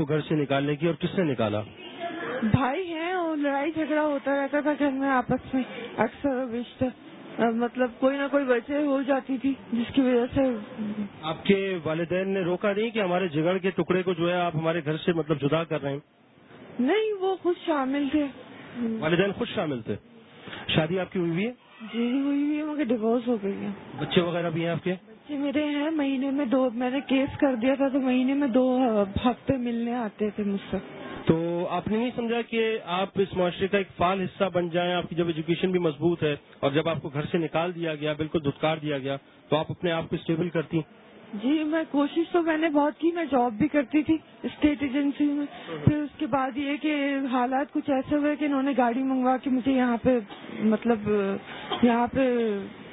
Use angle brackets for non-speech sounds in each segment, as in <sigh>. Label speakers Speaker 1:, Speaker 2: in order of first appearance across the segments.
Speaker 1: کو گھر سے نکالنے کی اور کس نے نکالا؟
Speaker 2: بھائی ہیں اور لڑائی جھگڑا ہوتا رہتا تھا گھر میں آپس میں اکثر و بیشتر۔ مطلب کوئی نہ کوئی وجہ ہو جاتی تھی جس کی وجہ سے۔
Speaker 1: آپ کے والدین نے روکا نہیں کہ ہمارے جگڑ کے ٹکڑے کو جو ہے آپ ہمارے گھر سے مطلب جدا کر رہے ہیں؟
Speaker 2: نہیں وہ خود شامل تھے۔
Speaker 1: والدین خود شامل تھے۔ شادی آپ کی ہوئی ہے؟
Speaker 2: جی ہوئی ہوئی مگر ڈیوس ہو گئی ہے۔
Speaker 1: بچے وغیرہ بھی ہیں آپ کے؟
Speaker 2: بچے میرے ہیں مہینے میں دو میں نے کیس کر دیا تھا تو مہینے میں دو ہفتے ملنے آتے تھے مجھ سے۔
Speaker 1: تو آپ نے نہیں سمجھا کہ آپ اس معاشرے کا ایک فعال حصہ بن جائیں آپ کی جب ایجوکیشن بھی مضبوط ہے اور جب آپ کو گھر سے نکال دیا گیا بالکل دھتکار دیا گیا تو آپ اپنے آپ کو اسٹیبل کرتی۔
Speaker 2: جی میں کوشش تو میں نے بہت کی میں جاب بھی کرتی تھی اسٹیٹ ایجنسی میں۔ پھر اس کے بعد یہ کہ حالات کچھ ایسے ہوئے کہ انہوں نے گاڑی منگوا کے مجھے یہاں پہ مطلب یہاں پہ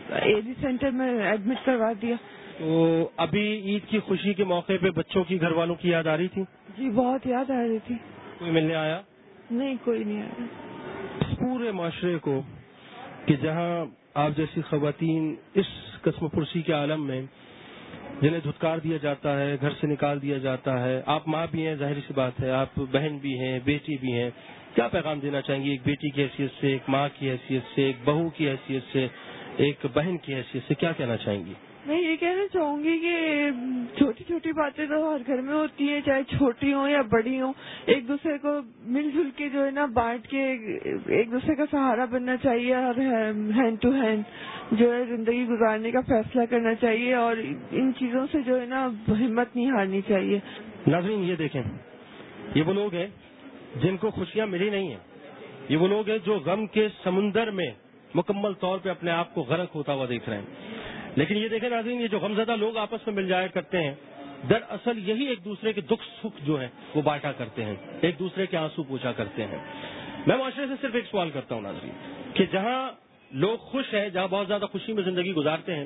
Speaker 2: اے ڈی سینٹر میں ایڈمٹ کروا دیا۔
Speaker 1: تو ابھی عید کی خوشی کے موقع پہ بچوں کی گھر والوں کی یاد آ رہی تھی؟
Speaker 2: جی بہت یاد آ رہی تھی۔
Speaker 1: کوئی ملنے آیا؟
Speaker 2: نہیں کوئی نہیں آیا۔
Speaker 1: پورے معاشرے کو کہ جہاں آپ جیسی خواتین اس قسم پرسی کے عالم میں جنہیں دھتکار دیا جاتا ہے گھر سے نکال دیا جاتا ہے آپ ماں بھی ہیں ظاہر سی بات ہے آپ بہن بھی ہیں بیٹی بھی ہیں کیا پیغام دینا چاہیں گے ایک بیٹی کی حیثیت سے ایک ماں کی حیثیت سے ایک بہو کی حیثیت سے؟ ایک بہن کی حیثیت سے کیا کہنا چاہیں گی؟
Speaker 2: میں یہ کہنا چاہوں گی کہ چھوٹی چھوٹی باتیں تو ہر گھر میں ہوتی ہیں چاہے چھوٹی ہوں یا بڑی ہوں ایک دوسرے کو مل جل کے جو ہے نا بانٹ کے ایک دوسرے کا سہارا بننا چاہیے اور ہینڈ ٹو ہینڈ جو ہے زندگی گزارنے کا فیصلہ کرنا چاہیے اور ان چیزوں سے جو ہے نا ہمت نہیں ہارنی چاہیے۔
Speaker 1: ناظرین یہ دیکھیں یہ وہ لوگ ہیں جن کو خوشیاں ملی نہیں ہیں۔ یہ وہ لوگ ہیں جو غم کے سمندر میں مکمل طور پہ اپنے آپ کو غرق ہوتا ہوا دیکھ رہے ہیں۔ لیکن یہ دیکھیں ناظرین، یہ جو غمزدہ لوگ آپس میں مل جایا کرتے ہیں، دراصل یہی ایک دوسرے کے دکھ سکھ جو ہے وہ بانٹا کرتے ہیں۔ ایک دوسرے کے آنسو پوچھا کرتے ہیں۔ میں معاشرے سے صرف ایک سوال کرتا ہوں ناظرین، کہ جہاں لوگ خوش ہیں، جہاں بہت زیادہ خوشی میں زندگی گزارتے ہیں،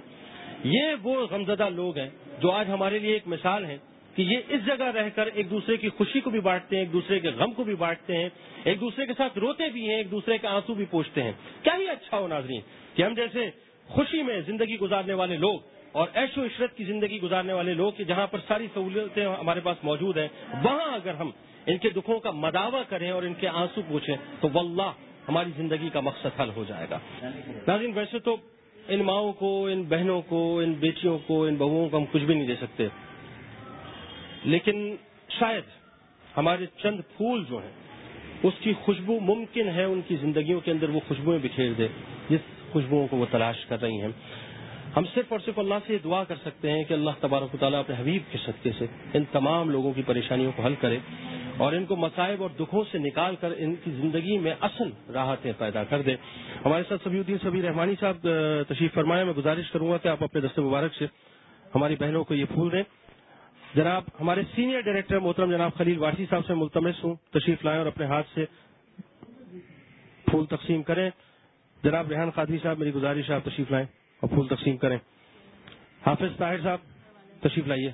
Speaker 1: یہ وہ غمزدہ لوگ ہیں جو آج ہمارے لیے ایک مثال ہے کہ یہ اس جگہ رہ کر ایک دوسرے کی خوشی کو بھی بانٹتے ہیں، ایک دوسرے کے غم کو بھی بانٹتے ہیں، ایک دوسرے کے ساتھ روتے بھی ہیں، ایک دوسرے کے آنسو بھی پوچھتے ہیں۔ کیا ہی اچھا ہو ناظرین کہ ہم جیسے خوشی میں زندگی گزارنے والے لوگ اور ایش و عشرت کی زندگی گزارنے والے لوگ کہ جہاں پر ساری سہولتیں ہمارے پاس موجود ہیں، وہاں اگر ہم ان کے دکھوں کا مداوع کریں اور ان کے آنسو پوچھیں تو واللہ ہماری زندگی کا مقصد حل ہو جائے گا۔ ناظرین، ویسے تو ان ماؤں کو، ان بہنوں کو، ان بیٹیوں کو، ان بہوؤں کو ہم کچھ بھی نہیں دے سکتے۔ لیکن شاید ہمارے چند پھول جو ہیں، اس کی خوشبو ممکن ہے ان کی زندگیوں کے اندر وہ خوشبوئیں بکھیر دے، جس خوشبوؤں کو وہ تلاش کر رہی ہیں۔ ہم صرف اور صرف اللہ سے دعا کر سکتے ہیں کہ اللہ تبارک و تعالیٰ اپنے حبیب کے صدقے سے ان تمام لوگوں کی پریشانیوں کو حل کرے اور ان کو مسائب اور دکھوں سے نکال کر ان کی زندگی میں اصل راحتیں پیدا کر دے۔ ہمارے ساتھ سبھی الدین، سبھی رحمانی صاحب، تشریف فرمائے، میں گزارش کروں گا کہ آپ اپنے دست مبارک سے ہماری بہنوں کو یہ پھول دیں۔ جناب، ہمارے سینئر ڈائریکٹر محترم جناب خلیل وارسی صاحب سے ملتمس ہوں۔ تشریف لائیں اور اپنے ہاتھ سے پھول تقسیم کریں۔ جناب، ریحان قادری صاحب، میری گزارش آپ تشریف لائیں اور پھول تقسیم کریں۔ حافظ طاہر صاحب، تشریف لائیے۔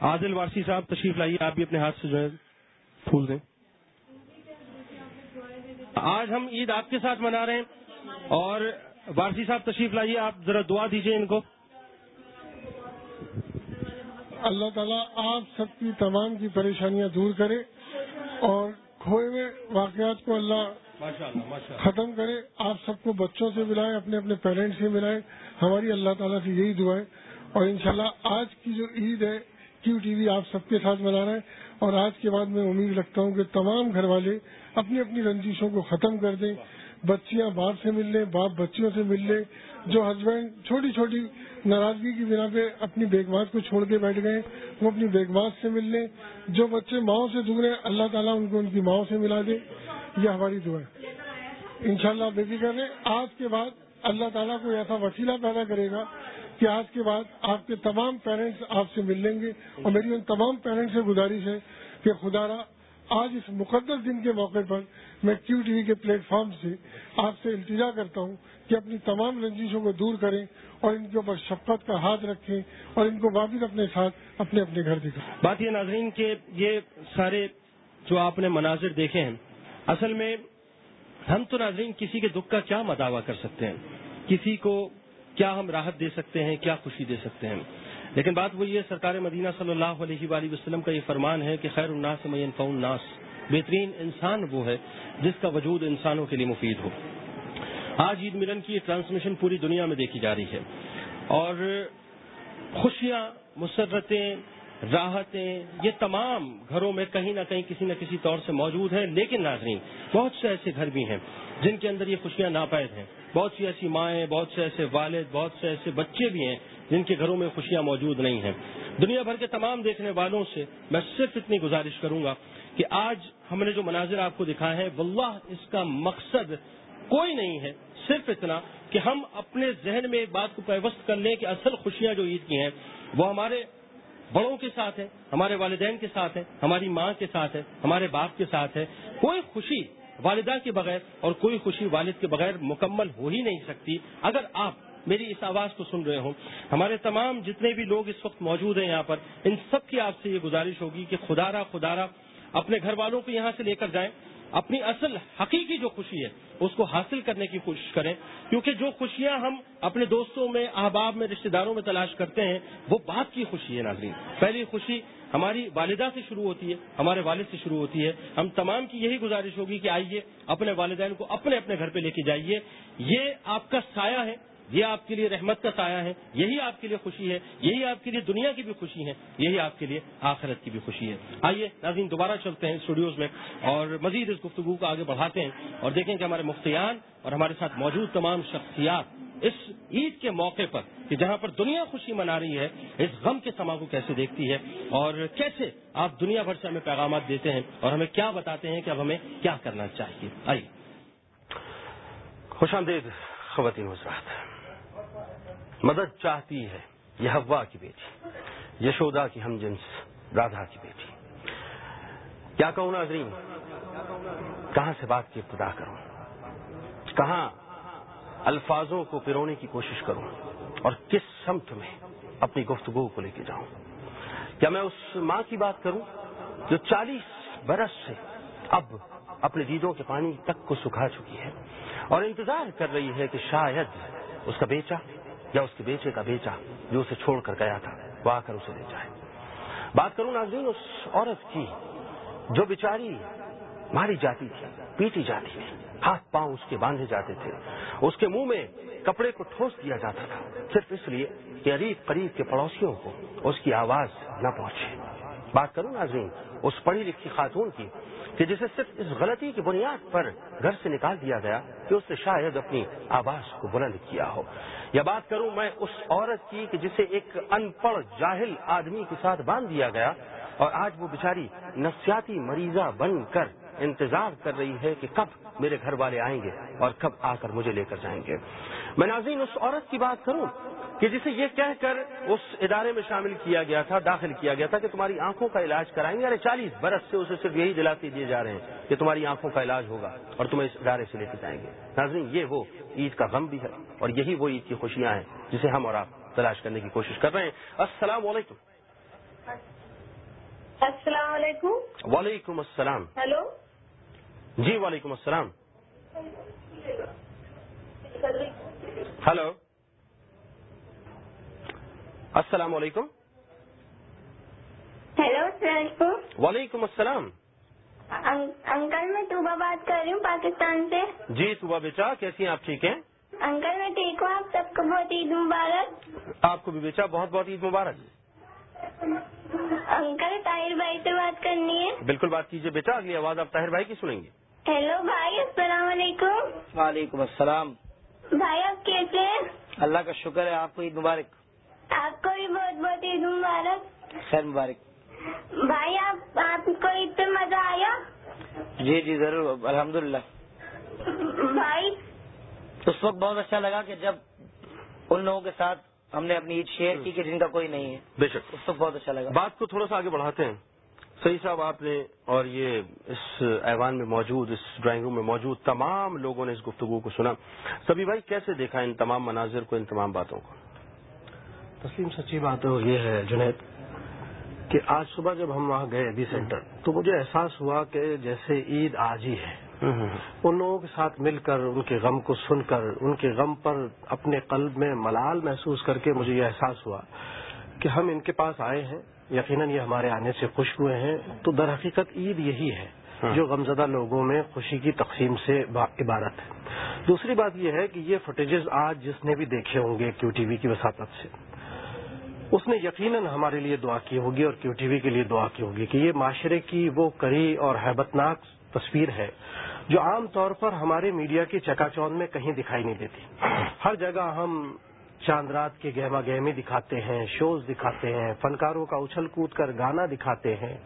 Speaker 1: عادل وارسی صاحب، تشریف لائیے۔ آپ بھی اپنے ہاتھ سے جو ہے پھول دیں۔ آج ہم عید آپ کے ساتھ منا رہے ہیں اور وارسی صاحب، تشریف لائیے۔ آپ ذرا دعا دیجیے ان کو۔
Speaker 3: اللہ تعالیٰ آپ سب کی تمام کی پریشانیاں دور کرے اور کھوئے ہوئے واقعات کو اللہ ختم کرے آپ سب کو بچوں سے ملائیں اپنے اپنے پیرنٹس سے ملائیں۔ ہماری اللہ تعالیٰ سے یہی دعائیں اور انشاءاللہ آج کی جو عید ہے کیو ٹی وی آپ سب کے ساتھ منا رہے ہیں۔ اور آج کے بعد میں امید رکھتا ہوں کہ تمام گھر والے اپنی اپنی رنجشوں کو ختم کر دیں۔ بچیاں باپ سے مل لیں، باپ بچیوں سے مل لیں، جو ہسبینڈ چھوٹی چھوٹی ناراضگی کی بنا پہ اپنی بیگمات کو چھوڑ کے بیٹھ گئے، وہ اپنی بیگمات سے مل لیں۔ جو بچے ماؤں سے دور ہیں، اللہ تعالیٰ ان کو ان کی ماؤں سے ملا دے۔ یہ ہماری دعا ہے۔ ان شاء اللہ بے فکر نے آج کے بعد اللہ تعالیٰ کو ایسا وسیلہ پیدا کرے گا کہ آج کے بعد آپ کے تمام پیرنٹس آپ سے مل لیں گے۔ اور میری ان تمام پیرنٹس سے گزارش ہے کہ خدا را آج اس مقدس دن کے موقع پر میں کیو ٹی وی کے پلیٹ فارم سے آپ سے التجا کرتا ہوں کہ اپنی تمام رنجشوں کو دور کریں اور ان کے اوپر شفقت کا ہاتھ رکھیں اور ان کو واپس اپنے ساتھ اپنے اپنے گھر دکھائیں۔
Speaker 1: بات یہ ناظرین کہ یہ سارے جو آپ نے مناظر دیکھے ہیں، اصل میں ہم تو ناظرین کسی کے دکھ کا کیا مداوع کر سکتے ہیں؟ کسی کو کیا ہم راحت دے سکتے ہیں، کیا خوشی دے سکتے ہیں؟ لیکن بات وہی ہے، سرکار مدینہ صلی اللہ علیہ وآلہ وسلم کا یہ فرمان ہے کہ خیر الناس میں فون ناس بہترین انسان وہ ہے جس کا وجود انسانوں کے لیے مفید ہو۔ آج عید ملن کی یہ ٹرانسمیشن پوری دنیا میں دیکھی جا رہی ہے۔ اور خوشیاں، مسرتیں، راحتیں، یہ تمام گھروں میں کہیں نہ کہیں کسی نہ کسی طور سے موجود ہیں، لیکن ناظرین، بہت سے ایسے گھر بھی ہیں جن کے اندر یہ خوشیاں ناپید ہیں۔ بہت سی ایسی مائیں، بہت سے ایسے والد، بہت سے ایسے بچے بھی ہیں جن کے گھروں میں خوشیاں موجود نہیں ہیں۔ دنیا بھر کے تمام دیکھنے والوں سے میں صرف اتنی گزارش کروں گا کہ آج ہم نے جو مناظر آپ کو دکھائے ہیں، واللہ اس کا مقصد کوئی نہیں ہے۔ صرف اتنا کہ ہم اپنے ذہن میں ایک بات کو پیوست کر لیں کہ اصل خوشیاں جو عید کی ہیں، وہ ہمارے بڑوں کے ساتھ ہے ہمارے والدین کے ساتھ ہے ہماری ماں کے ساتھ ہے ہمارے باپ کے ساتھ ہے کوئی خوشی والدہ کے بغیر اور کوئی خوشی والد کے بغیر مکمل ہو ہی نہیں سکتی۔ اگر آپ میری اس آواز کو سن رہے ہوں۔ ہمارے تمام جتنے بھی لوگ اس وقت موجود ہیں یہاں پر، ان سب کی آپ سے یہ گزارش ہوگی کہ خدارا خدارا اپنے گھر والوں کو یہاں سے لے کر جائیں، اپنی اصل حقیقی جو خوشی ہے، اس کو حاصل کرنے کی کوشش کریں۔ کیونکہ جو خوشیاں ہم اپنے دوستوں میں، احباب میں، رشتہ داروں میں تلاش کرتے ہیں، وہ بات کی خوشی ہے ناظرین۔ پہلی خوشی ہماری والدہ سے شروع ہوتی ہے، ہمارے والد سے شروع ہوتی ہے۔ ہم تمام کی یہی گزارش ہوگی کہ آئیے، اپنے والدین کو اپنے اپنے گھر پہ لے کے جائیے۔ یہ آپ کا سایہ ہے۔ یہ آپ کے لیے رحمت کا سایہ ہے، یہی آپ کے لیے خوشی ہے، یہی آپ کے لیے دنیا کی بھی خوشی ہے، یہی آپ کے لیے آخرت کی بھی خوشی ہے۔ آئیے ناظرین دوبارہ چلتے ہیں اسٹوڈیوز میں اور مزید اس گفتگو کو آگے بڑھاتے ہیں اور دیکھیں کہ ہمارے مفتیان اور ہمارے ساتھ موجود تمام شخصیات اس عید کے موقع پر کہ جہاں پر دنیا خوشی منا رہی ہے، اس غم کے سما کو کیسے دیکھتی ہے اور کیسے آپ دنیا بھر سے ہمیں پیغامات دیتے ہیں اور ہمیں کیا بتاتے ہیں کہ اب ہمیں کیا کرنا چاہیے۔ آئیے۔
Speaker 4: خوش آمدید، خواتین حضرات مدد چاہتی ہے، یہ ہوا کی بیٹی، یشودا کی ہم جنس، رادھا کی بیٹی۔ کیا کہوں ناظرین کہاں سے بات کی ابتدا کروں؟ کہاں الفاظوں کو پرونے کی کوشش کروں؟ اور کس سمت میں اپنی گفتگو کو لے کے جاؤں؟ کیا میں اس ماں کی بات کروں جو چالیس برس سے اب اپنے دیدوں کے پانی تک کو سکھا چکی ہے اور انتظار کر رہی ہے کہ شاید اس کا بیچا یا اس کے بیچے کا بیچا جو اسے چھوڑ کر گیا تھا، وہ آ کر اسے لے جائے۔ بات کروں ناظرین، اس عورت کی جو بیچاری ماری جاتی تھی، پیٹی جاتی تھی، ہاتھ پاؤں اس کے باندھے جاتے تھے، اس کے منہ میں کپڑے کو ٹھوس دیا جاتا تھا، صرف اس لیے کہ قریب قریب کے پڑوسیوں کو اس کی آواز نہ پہنچے۔ بات کروں ناظرین اس پڑھی لکھی خاتون کی، کہ جسے صرف اس غلطی کی بنیاد پر گھر سے نکال دیا گیا کہ اس نے شاید اپنی آواز کو بلند کیا ہو۔ یا بات کروں میں اس عورت کی کہ جسے ایک ان پڑھ جاہل آدمی کے ساتھ باندھ دیا گیا اور آج وہ بیچاری نفسیاتی مریضہ بن کر انتظار کر رہی ہے کہ کب میرے گھر والے آئیں گے اور کب آ کر مجھے لے کر جائیں گے۔ میں ناظرین، اس عورت کی بات کروں کہ جسے یہ کہہ کر اس ادارے میں شامل کیا گیا تھا داخل کیا گیا تھا کہ تمہاری آنکھوں کا علاج کرائیں گے۔ یعنی چالیس برس سے اسے صرف یہی دلاتے دیے جا رہے ہیں کہ تمہاری آنکھوں کا علاج ہوگا اور تمہیں اس ادارے سے لے کے جائیں گے۔ ناظرین یہ وہ عید کا غم بھی ہے اور یہی وہ عید کی خوشیاں ہیں جسے ہم اور آپ تلاش کرنے کی کوشش کر رہے ہیں۔ السلام علیکم۔
Speaker 5: السلام علیکم۔
Speaker 4: وعلیکم السلام۔
Speaker 5: ہیلو
Speaker 4: جی وعلیکم السلام۔ ہلو۔ السلام علیکم۔
Speaker 5: ہیلو السلام علیکم۔
Speaker 4: وعلیکم السلام۔
Speaker 5: انکل میں توبہ بات کر رہی ہوں پاکستان سے۔
Speaker 4: جی صبح بیچا کیسی ہیں آپ؟ ٹھیک ہیں؟
Speaker 5: انکل میں ٹھیک ہوں آپ سب کو بہت عید مبارک۔
Speaker 4: آپ کو بھی بیچا بہت بہت عید مبارک۔
Speaker 5: انکل طاہر بھائی سے بات کرنی ہے۔
Speaker 4: بالکل بات کیجیے بیٹا اگلی آواز آپ طاہر بھائی کی سنیں گے۔
Speaker 5: ہیلو بھائی السلام علیکم۔
Speaker 6: وعلیکم السلام۔
Speaker 5: بھائی آپ کیسے ہیں؟
Speaker 6: اللہ کا شکر ہے آپ کو عید مبارک۔
Speaker 5: آپ بہت بہت عید مبارک۔
Speaker 6: خیر مبارک۔
Speaker 5: بھائی آپ آپ کو عید پہ مزہ آیا؟
Speaker 6: جی جی ضرور۔ الحمد للہ
Speaker 5: بھائی۔
Speaker 6: اس وقت بہت اچھا لگا کہ جب ان لوگوں کے ساتھ ہم نے اپنی عید شیئر کی کہ جن کا کوئی نہیں ہے۔
Speaker 4: بے شک۔
Speaker 6: اس وقت بہت اچھا لگا۔
Speaker 4: بات کو تھوڑا سا آگے بڑھاتے ہیں۔ صحیح صاحب آپ نے اور یہ اس ایوان میں موجود اس ڈرائنگ روم میں موجود تمام لوگوں نے اس گفتگو کو سنا۔ سبھی بھائی کیسے دیکھا ان تمام مناظر کو ان تمام باتوں کو؟
Speaker 7: تسلیم سچی بات ہے یہ ہے جنید کہ آج صبح جب ہم وہاں گئے ابھی سینٹر تو مجھے احساس ہوا کہ جیسے عید آج ہی ہے۔ ان لوگوں کے ساتھ مل کر ان کے غم کو سن کر ان کے غم پر اپنے قلب میں ملال محسوس کر کے مجھے یہ احساس ہوا کہ ہم ان کے پاس آئے ہیں یقیناً یہ ہمارے آنے سے خوش ہوئے ہیں۔ تو در حقیقت عید یہی ہے
Speaker 1: ہاں۔
Speaker 7: جو غمزدہ لوگوں میں خوشی کی تقسیم سے عبارت ہے۔ دوسری بات یہ ہے کہ یہ فوٹیجز آج جس نے بھی دیکھے ہوں گے کیو ٹی وی کی وساطت سے۔ اس نے یقیناً ہمارے لیے دعا کی ہوگی اور کیو ٹی وی کے لیے دعا کی ہوگی کہ یہ معاشرے کی وہ کری اور حیبتناک تصویر ہے جو عام طور پر ہمارے میڈیا کی چکا چوند میں کہیں دکھائی نہیں دیتی۔ ہر جگہ ہم چاند رات کے گہما گہمی دکھاتے ہیں، شوز دکھاتے ہیں، فنکاروں کا اچھل کود کر گانا دکھاتے ہیں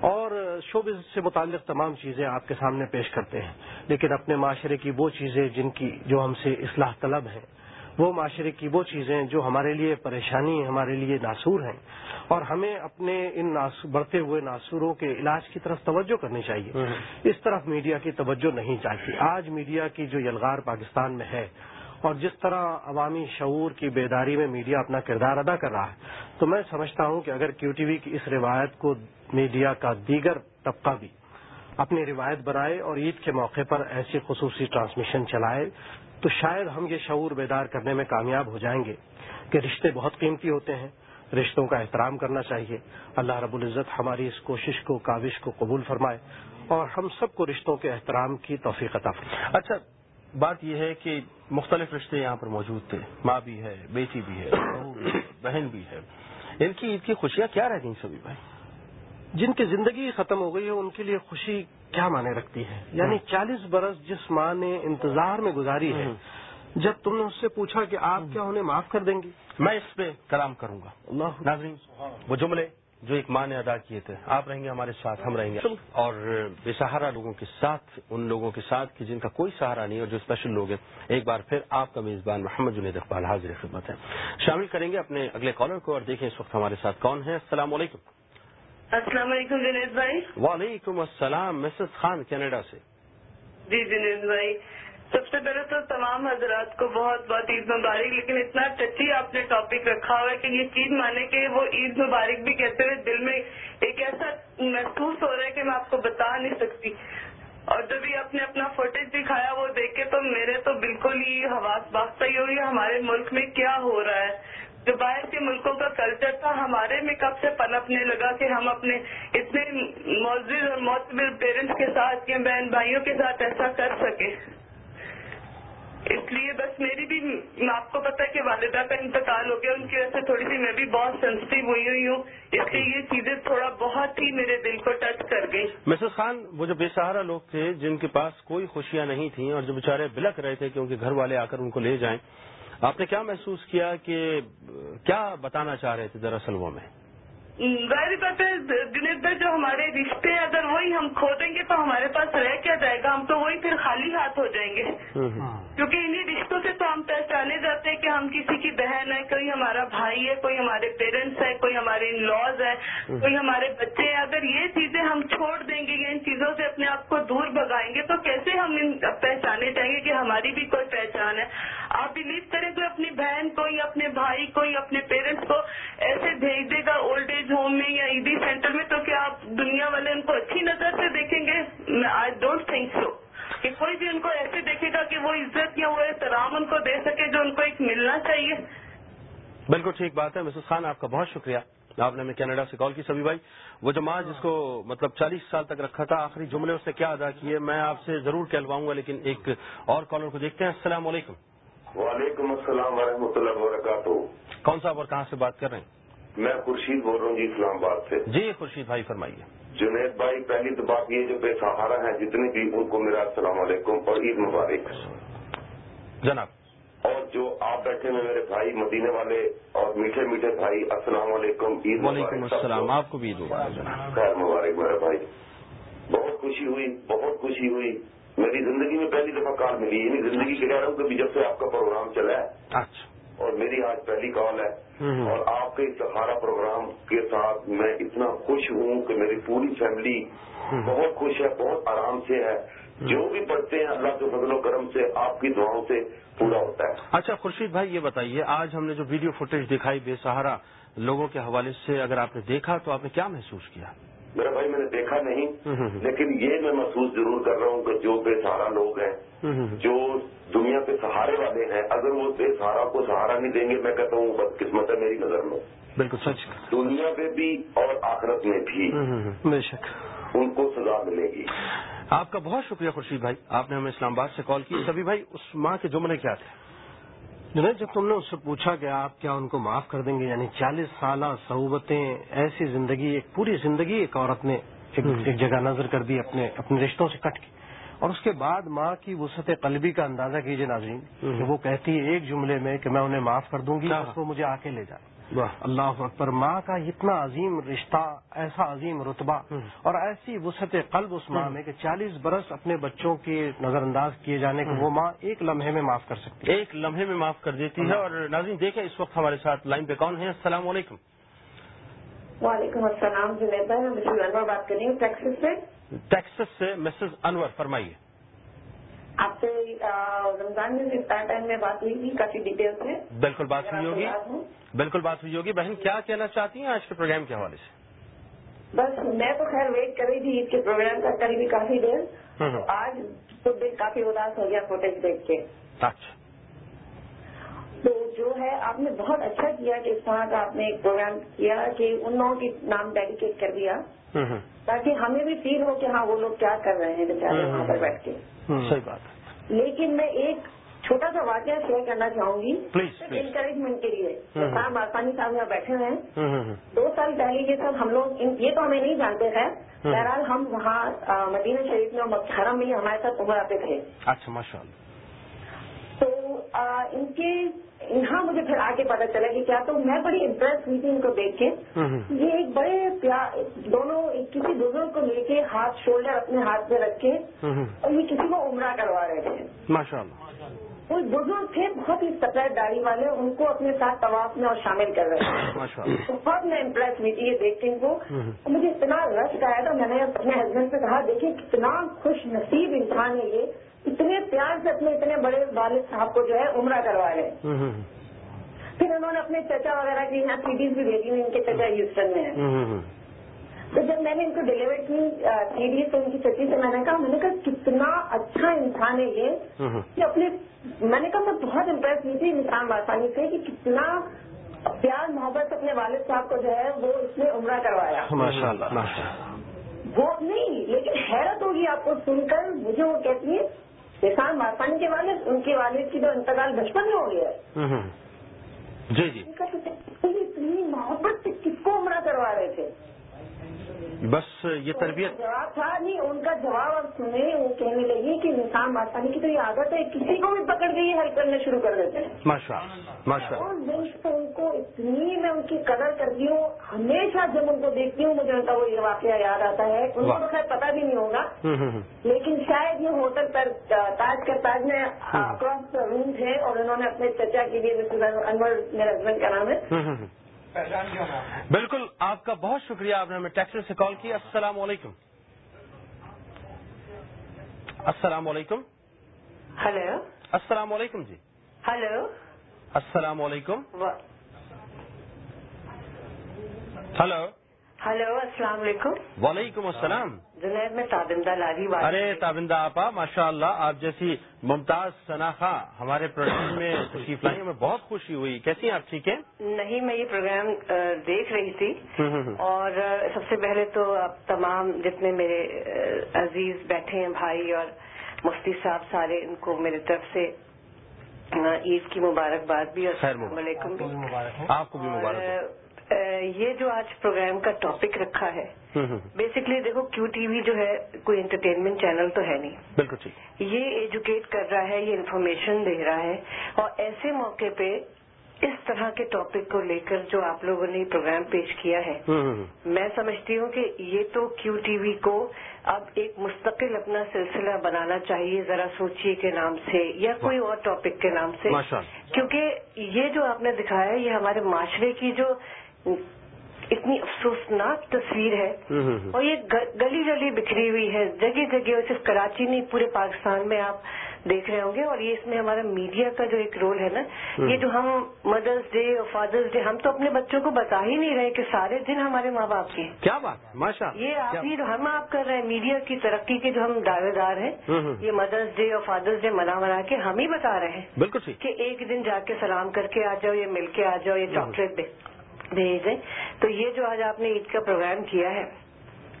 Speaker 7: اور شوبز سے متعلق تمام چیزیں آپ کے سامنے پیش کرتے ہیں۔ لیکن اپنے معاشرے کی وہ چیزیں جن کی جو ہم سے اصلاح طلب ہیں وہ معاشرے کی وہ چیزیں جو ہمارے لیے پریشانی ہمارے لیے ناسور ہیں۔ اور ہمیں اپنے ان بڑھتے ہوئے ناسوروں کے علاج کی طرف توجہ کرنی چاہیے۔ اس طرف میڈیا کی توجہ نہیں چاہتی آج میڈیا کی جو یلغار پاکستان میں ہے اور جس طرح عوامی شعور کی بیداری میں میڈیا اپنا کردار ادا کر رہا ہے تو میں سمجھتا ہوں کہ اگر کیو ٹی وی کی اس روایت کو میڈیا کا دیگر طبقہ بھی اپنی روایت بنائے اور عید کے موقع پر ایسی خصوصی ٹرانسمیشن چلائے تو شاید ہم یہ شعور بیدار کرنے میں کامیاب ہو جائیں گے کہ رشتے بہت قیمتی ہوتے ہیں۔ رشتوں کا احترام کرنا چاہیے۔ اللہ رب العزت ہماری اس کوشش کو کاوش کو قبول فرمائے اور ہم سب کو رشتوں کے احترام کی توفیق عطا فرمائے۔
Speaker 1: اچھا بات یہ ہے کہ مختلف رشتے یہاں پر موجود تھے۔ ماں بھی ہے بیٹی بھی ہے بھی بہن بھی ہے۔ ان کی عید کی خوشیاں کیا رہ گئی سبھی بھائی؟
Speaker 7: جن کی زندگی ختم ہو گئی ہے ان کے لیے خوشی کیا مانے رکھتی ہے؟ یعنی چالیس برس جس ماں نے انتظار میں گزاری ہے جب تم نے اس سے پوچھا کہ آپ کیا انہیں معاف کر دیں گی؟
Speaker 1: میں اس پہ کلام کروں گا۔ اللہ۔ ناظرین وہ جملے جو ایک ماں نے ادا کیے تھے آپ رہیں گے ہمارے ساتھ ہم رہیں گے۔ اور بے سہارا لوگوں کے ساتھ ان لوگوں کے ساتھ کہ جن کا کوئی سہارا نہیں اور جو اسپیشل لوگ ہیں ایک بار پھر آپ کا میزبان محمد جنید اقبال حاضر خدمت ہے۔ شامل کریں گے اپنے اگلے کالر کو اور دیکھیں اس وقت ہمارے ساتھ کون ہیں السلام علیکم۔
Speaker 8: السلام علیکم جنید بھائی۔
Speaker 1: وعلیکم السلام مسز خان کینیڈا سے۔
Speaker 8: جی جنید بھائی سب سے پہلے تو تمام حضرات کو بہت بہت عید مبارک لیکن اتنا ٹچی آپ نے ٹاپک رکھا ہوا ہے کہ یہ چیز مانے کہ وہ عید مبارک بھی کہتے ہوئے دل میں ایک ایسا محسوس ہو رہا ہے کہ میں آپ کو بتا نہیں سکتی۔ اور جب یہ آپ نے اپنا فوٹیج دکھایا وہ دیکھے تو میرے تو بالکل ہی حواس باختہ ہی ہوگی ہمارے ملک میں کیا ہو رہا ہے۔ جو باہر کے ملکوں کا کلچر تھا، ہمارے میں کب سے پنپنے لگا کہ ہم اپنے اتنے معزز اور معتبر پیرنٹس کے ساتھ یا بہن بھائیوں کے ساتھ ایسا کر سکے۔ اس لیے بس میری بھی آپ کو پتا ہے کہ والدہ کا انتقال ہو گیا۔ ان کی وجہ سے تھوڑی سی میں بھی بہت سینسٹیو ہوئی ہوئی ہوں۔ اس لیے یہ چیزیں تھوڑا بہت ہی میرے دل کو ٹچ کر گئی
Speaker 1: مسز خان، وہ جو بے سہارا لوگ تھے جن کے پاس کوئی خوشیاں نہیں تھیں اور جو بےچارے بلک رہے تھے کہ ان کے گھر والے آ کر ان کو لے جائیں آپ نے کیا محسوس کیا کہ کیا بتانا چاہ رہے تھے دراصل وہ میں
Speaker 8: ظاہر بات ہے بھائی جو ہمارے رشتے اگر وہی ہم کھو دیں گے تو ہمارے پاس رہ کیا جائے گا؟ ہم تو وہی پھر خالی ہاتھ ہو جائیں گے۔ کیونکہ انہیں رشتوں سے تو ہم پہچانے جاتے ہیں کہ ہم کسی کی بہن ہے کوئی ہمارا بھائی ہے، کوئی ہمارے پیرنٹس ہے کوئی ہمارے ان لاز ہے کوئی ہمارے بچے ہیں۔ اگر یہ چیزیں ہم چھوڑ دیں گے یا ان چیزوں سے اپنے آپ کو دور بگائیں گے، تو کیسے ہم پہچانے چاہیں گے کہ ہماری بھی کوئی پہچان ہے؟ آپ بلیو کریں کوئی اپنی بہن کو یا اپنے بھائی کو یا اپنے پیرنٹس کو ایسے بھیج دے گا اولڈ ایج ہوم میں یا عیدی سینٹر میں، تو کیا آپ دنیا والے ان کو اچھی نظر سے دیکھیں گے؟ آئی ڈونٹ تھنک سو کہ کوئی بھی ان کو ایسے دیکھے گا کہ وہ عزت یا وہ احترام ان کو دے سکے جو ان کو ایک ملنا چاہیے۔
Speaker 1: بالکل ٹھیک بات ہے۔ مسز خان آپ کا بہت شکریہ۔ آپ نے ہمیں کینیڈا سے کال کی سبھی بھائی۔ وہ جو ماں جس کو مطلب چالیس سال تک رکھا تھا آخری جملے اس نے کیا ادا کیے میں آپ سے ضرور کہلواؤں گا لیکن ایک اور کالر کو دیکھتے ہیں۔ السلام علیکم۔
Speaker 9: وعلیکم السلام ورحمۃ اللہ وبرکاتہ۔
Speaker 1: کون صاحب اور کہاں سے بات کر رہے ہیں؟
Speaker 9: میں خورشید بول رہا ہوں جی اسلام آباد سے۔
Speaker 1: جی خورشید بھائی فرمائیے۔
Speaker 9: جنید بھائی پہلی تو بات یہ جو بے سہارا ہیں جتنی بھی ان کو میرا السلام علیکم اور عید مبارک۔
Speaker 1: جناب۔
Speaker 9: اور جو آپ بیٹھے ہوئے میرے بھائی مدینے والے اور میٹھے میٹھے بھائی السلام علیکم عید
Speaker 1: وعلیکم السلام آپ کو بھی عید مبارک
Speaker 9: خیر مبارک میرے بھائی۔ بہت خوشی ہوئی بہت خوشی ہوئی۔ میری زندگی میں پہلی دفعہ کال ملی یعنی زندگی کے کہہ رہا ہوں کہ جب سے آپ کا پروگرام چلا ہے۔
Speaker 1: اچھا۔
Speaker 9: اور میری آج پہلی کال ہے اور آپ کے سہارا پروگرام کے ساتھ میں اتنا خوش ہوں کہ میری پوری فیملی بہت خوش ہے بہت آرام سے ہے۔ جو بھی پڑھتے ہیں اللہ کے فضل و کرم سے آپ کی دعاؤں سے پورا ہوتا ہے۔
Speaker 1: اچھا خورشید بھائی یہ بتائیے آج ہم نے جو ویڈیو فوٹیج دکھائی بے سہارا لوگوں کے حوالے سے اگر آپ نے دیکھا تو آپ نے کیا محسوس کیا؟
Speaker 9: میرا بھائی میں نے دیکھا نہیں لیکن یہ میں محسوس ضرور کر رہا ہوں کہ جو بے سہارا لوگ ہیں جو دنیا پہ سہارے والے ہیں اگر وہ بے سہارا کو سہارا نہیں دیں گے میں کہتا ہوں بد قسمت ہے میری نظر میں۔
Speaker 7: بالکل سچ
Speaker 9: دنیا میں بھی اور آخرت میں بھی۔
Speaker 7: بے شک۔
Speaker 9: ان کو سزا ملے گی۔
Speaker 1: آپ کا بہت شکریہ خورشید بھائی۔ آپ نے ہمیں اسلام آباد سے کال کی۔ سبھی بھائی اس ماں کے جملے کیا تھے؟
Speaker 7: جنید جب تم نے اس سے پوچھا کہ آپ کیا ان کو معاف کر دیں گے؟ یعنی چالیس سالہ صعوبتیں ایسی زندگی ایک پوری زندگی ایک عورت نے ایک جگہ نظر کر دی اپنے اپنے رشتوں سے کٹ کے اور اس کے بعد ماں کی وسط قلبی کا اندازہ کیجیے ناظرین کہ وہ کہتی ہے ایک جملے میں کہ میں انہیں معاف کر دوں گی اس کو مجھے آ کے لے جائے۔ اللہ اکبر ماں کا اتنا عظیم رشتہ ایسا عظیم رتبہ اور ایسی وسط قلب اس ماں میں کہ چالیس برس اپنے بچوں کے نظر انداز کیے جانے کو وہ ماں ایک لمحے میں معاف کر سکتی ہے۔
Speaker 1: ایک لمحے میں معاف کر دیتی ہے اور ناظرین دیکھیں اس وقت ہمارے ساتھ لائن پہ کون ہے السلام علیکم۔
Speaker 10: وعلیکم السلام جنید بھائی میں انور بات کر رہی ہوں ٹیکسس سے۔
Speaker 1: ٹیکسس سے مسز انور فرمائیے۔
Speaker 10: آپ سے رمضان میں ٹائم میں بات ہوئی تھی کافی ڈیٹیل سے
Speaker 1: بالکل بات ہوئی ہوگی۔ بالکل بات ہوئی ہوگی۔ بہن کیا کہنا چاہتی ہیں آج کے پروگرام کے حوالے سے؟
Speaker 10: بس میں تو خیر ویٹ کر رہی تھی عید کے پروگرام کا کل بھی کافی دیر۔ آج تو دن کافی اداس ہو گیا فوٹیج دیکھ کے۔
Speaker 1: اچھا۔
Speaker 10: تو جو ہے آپ نے بہت اچھا کیا کہ اس طرح کا آپ نے ایک پروگرام کیا کہ ان لوگوں کے نام ڈیڈیکیٹ کر دیا۔ تاکہ ہمیں بھی فیل ہو کہ ہاں وہ لوگ کیا کر رہے ہیں بیچارے وہاں پر بیٹھ کے۔
Speaker 7: صحیح بات
Speaker 10: لیکن میں ایک چھوٹا سا واقعہ شیئر کرنا چاہوں گی. انکریجمنٹ کے لیے۔ صاحب آسانی صاحب یہاں بیٹھے ہوئے ہیں۔ دو سال پہلے یہ سب ہم لوگ یہ تو ہمیں نہیں جانتے تھے بہرحال ہم وہاں مدینہ شریف میں اور حرم میں ہی ہمارے ساتھ عمر آتے تھے۔
Speaker 1: اچھا ماشاء اللہ
Speaker 10: تو آ، ان کے یہاں مجھے پھر آگے پتا چلا کہ کیا تو میں بڑی امپریس ہوئی تھی ان کو دیکھ کے۔ یہ ایک بڑے پیار دونوں کسی بزرگ کو لے کے ہاتھ شولڈر اپنے ہاتھ پہ رکھ کے اور یہ کسی کو عمرہ کروا رہے تھے۔
Speaker 1: ماشاء اللہ۔
Speaker 10: کوئی بزرگ تھے بہت ہی سفید داڑھی والے ان کو اپنے ساتھ طواف میں اور شامل کر رہے تھے۔ بہت میں امپریس ہوئی تھی یہ دیکھ کے ان کو۔ مجھے اتنا رش آیا تھا میں نے اپنے ہسبینڈ سے کہا دیکھیے کتنا خوش نصیب انسان ہے یہ۔ اتنے سے اپنے اتنے بڑے والد صاحب کو جو ہے عمرہ کروا رہے پھر انہوں نے اپنے چچا وغیرہ کی یہاں سیڈیز بھی بھیجی ہوئی ان کے چچا ہیوسٹن میں ہیں۔ تو جب میں نے ان کو ڈلیور کی سیڈیز تو ان کی چچی سے میں نے کہا میں نے کہا کتنا اچھا انسان ہے یہ کہ اپنے میں نے کہا میں بہت امپریس ہوئی تھی انسان آسانی سے کہ کتنا پیار محبت اپنے والد صاحب کو جو ہے وہ اس نے عمرہ کروایا۔ وہ نہیں لیکن حیرت ہوگی آپ کو سن کر مجھے وہ کہتی ہے کسان ماسانی کے والد ان کے والد کی تو انتقال بچپن میں ہو گیا ہے۔
Speaker 1: جی جی۔
Speaker 10: ان کا تو اتنی محبت سے کس کو عمرہ کروا رہے تھے؟
Speaker 1: بس یہ تربیت
Speaker 10: جواب تھا نہیں ان کا جواب اب سنیں وہ کہنے لگی کہ نظام آسانی کی تو یہ عادت ہے کسی کو بھی پکڑ کے یہ حل کرنا شروع کر دیتے ہیں۔
Speaker 1: ماشاء ماشاء
Speaker 10: ان کو اتنی میں ان کی قدر کرتی ہوں ہمیشہ جب ان کو دیکھتی ہوں مجھے ان کا وہ یہ واقعہ یاد آتا ہے۔ ان کو خیر پتا بھی نہیں ہوگا لیکن شاید یہ ہوٹل پر تاج کا تاج میں اکراس روم تھے اور انہوں نے اپنے چچا کے لیے انور میرے ہسبینڈ کا نام ہے۔
Speaker 1: بالکل آپ کا بہت شکریہ آپ نے ہمیں ٹیکسی سے کال کی۔ السلام علیکم۔ السلام علیکم۔
Speaker 10: ہلو۔
Speaker 1: السلام علیکم جی۔
Speaker 10: ہلو۔
Speaker 1: السلام علیکم۔ ہلو۔
Speaker 10: ہلو السلام علیکم۔
Speaker 1: وعلیکم السلام۔
Speaker 10: جنید میں تابندہ لاری بات
Speaker 1: ارے تابندہ آپا ماشاء اللہ آپ جیسی ممتاز سناخا ہمارے پروگرام میں تشریف لائی ہمیں بہت خوشی ہوئی۔ کیسی ہیں آپ؟ ٹھیک ہیں؟
Speaker 10: نہیں میں یہ پروگرام دیکھ رہی تھی۔ اور سب سے پہلے تو آپ تمام جتنے میرے عزیز بیٹھے ہیں بھائی اور مفتی صاحب سارے ان کو میری طرف سے عید کی مبارکباد بھی اور السلام علیکم بھی۔
Speaker 1: آپ کو بھی مبارک
Speaker 10: یہ جو آج پروگرام کا ٹاپک رکھا ہے بیسکلی دیکھو کیو ٹی وی جو ہے کوئی انٹرٹینمنٹ چینل تو ہے نہیں۔
Speaker 1: بالکل
Speaker 10: یہ ایجوکیٹ کر رہا ہے یہ انفارمیشن دے رہا ہے۔ اور ایسے موقع پہ اس طرح کے ٹاپک کو لے کر جو آپ لوگوں نے پروگرام پیش کیا ہے میں سمجھتی ہوں کہ یہ تو کیو ٹی وی کو اب ایک مستقل اپنا سلسلہ بنانا چاہیے۔ ذرا سوچیے کے نام سے یا کوئی اور ٹاپک کے نام سے۔ کیونکہ یہ جو آپ نے دکھایا ہے یہ ہمارے معاشرے کی جو اتنی افسوسناک تصویر ہے۔ اور یہ گلی گلی بکھری ہوئی ہے۔ جگہ جگہ اور صرف کراچی نہیں پورے پاکستان میں آپ
Speaker 11: دیکھ رہے ہوں گے۔ اور یہ اس میں ہمارا میڈیا کا جو ایک رول ہے نا یہ جو ہم مدرس ڈے اور فادرس ڈے ہم تو اپنے بچوں کو بتا ہی نہیں رہے کہ سارے دن ہمارے ماں باپ کے
Speaker 1: کیا بات ماشاء
Speaker 11: یہ آپ ہی جو ہم آپ کر رہے ہیں۔ میڈیا کی ترقی کے جو ہم دعوے دار ہیں یہ مدرس ڈے اور فادرس ڈے منا منا کے ہم ہی بتا رہے ہیں
Speaker 1: بالکل
Speaker 11: کہ ایک دن جا کے سلام کر کے آ جاؤ یا مل کے آ جاؤ یا چاکلیٹ بھیج دیں۔ تو یہ جو آج آپ نے عید کا پروگرام کیا ہے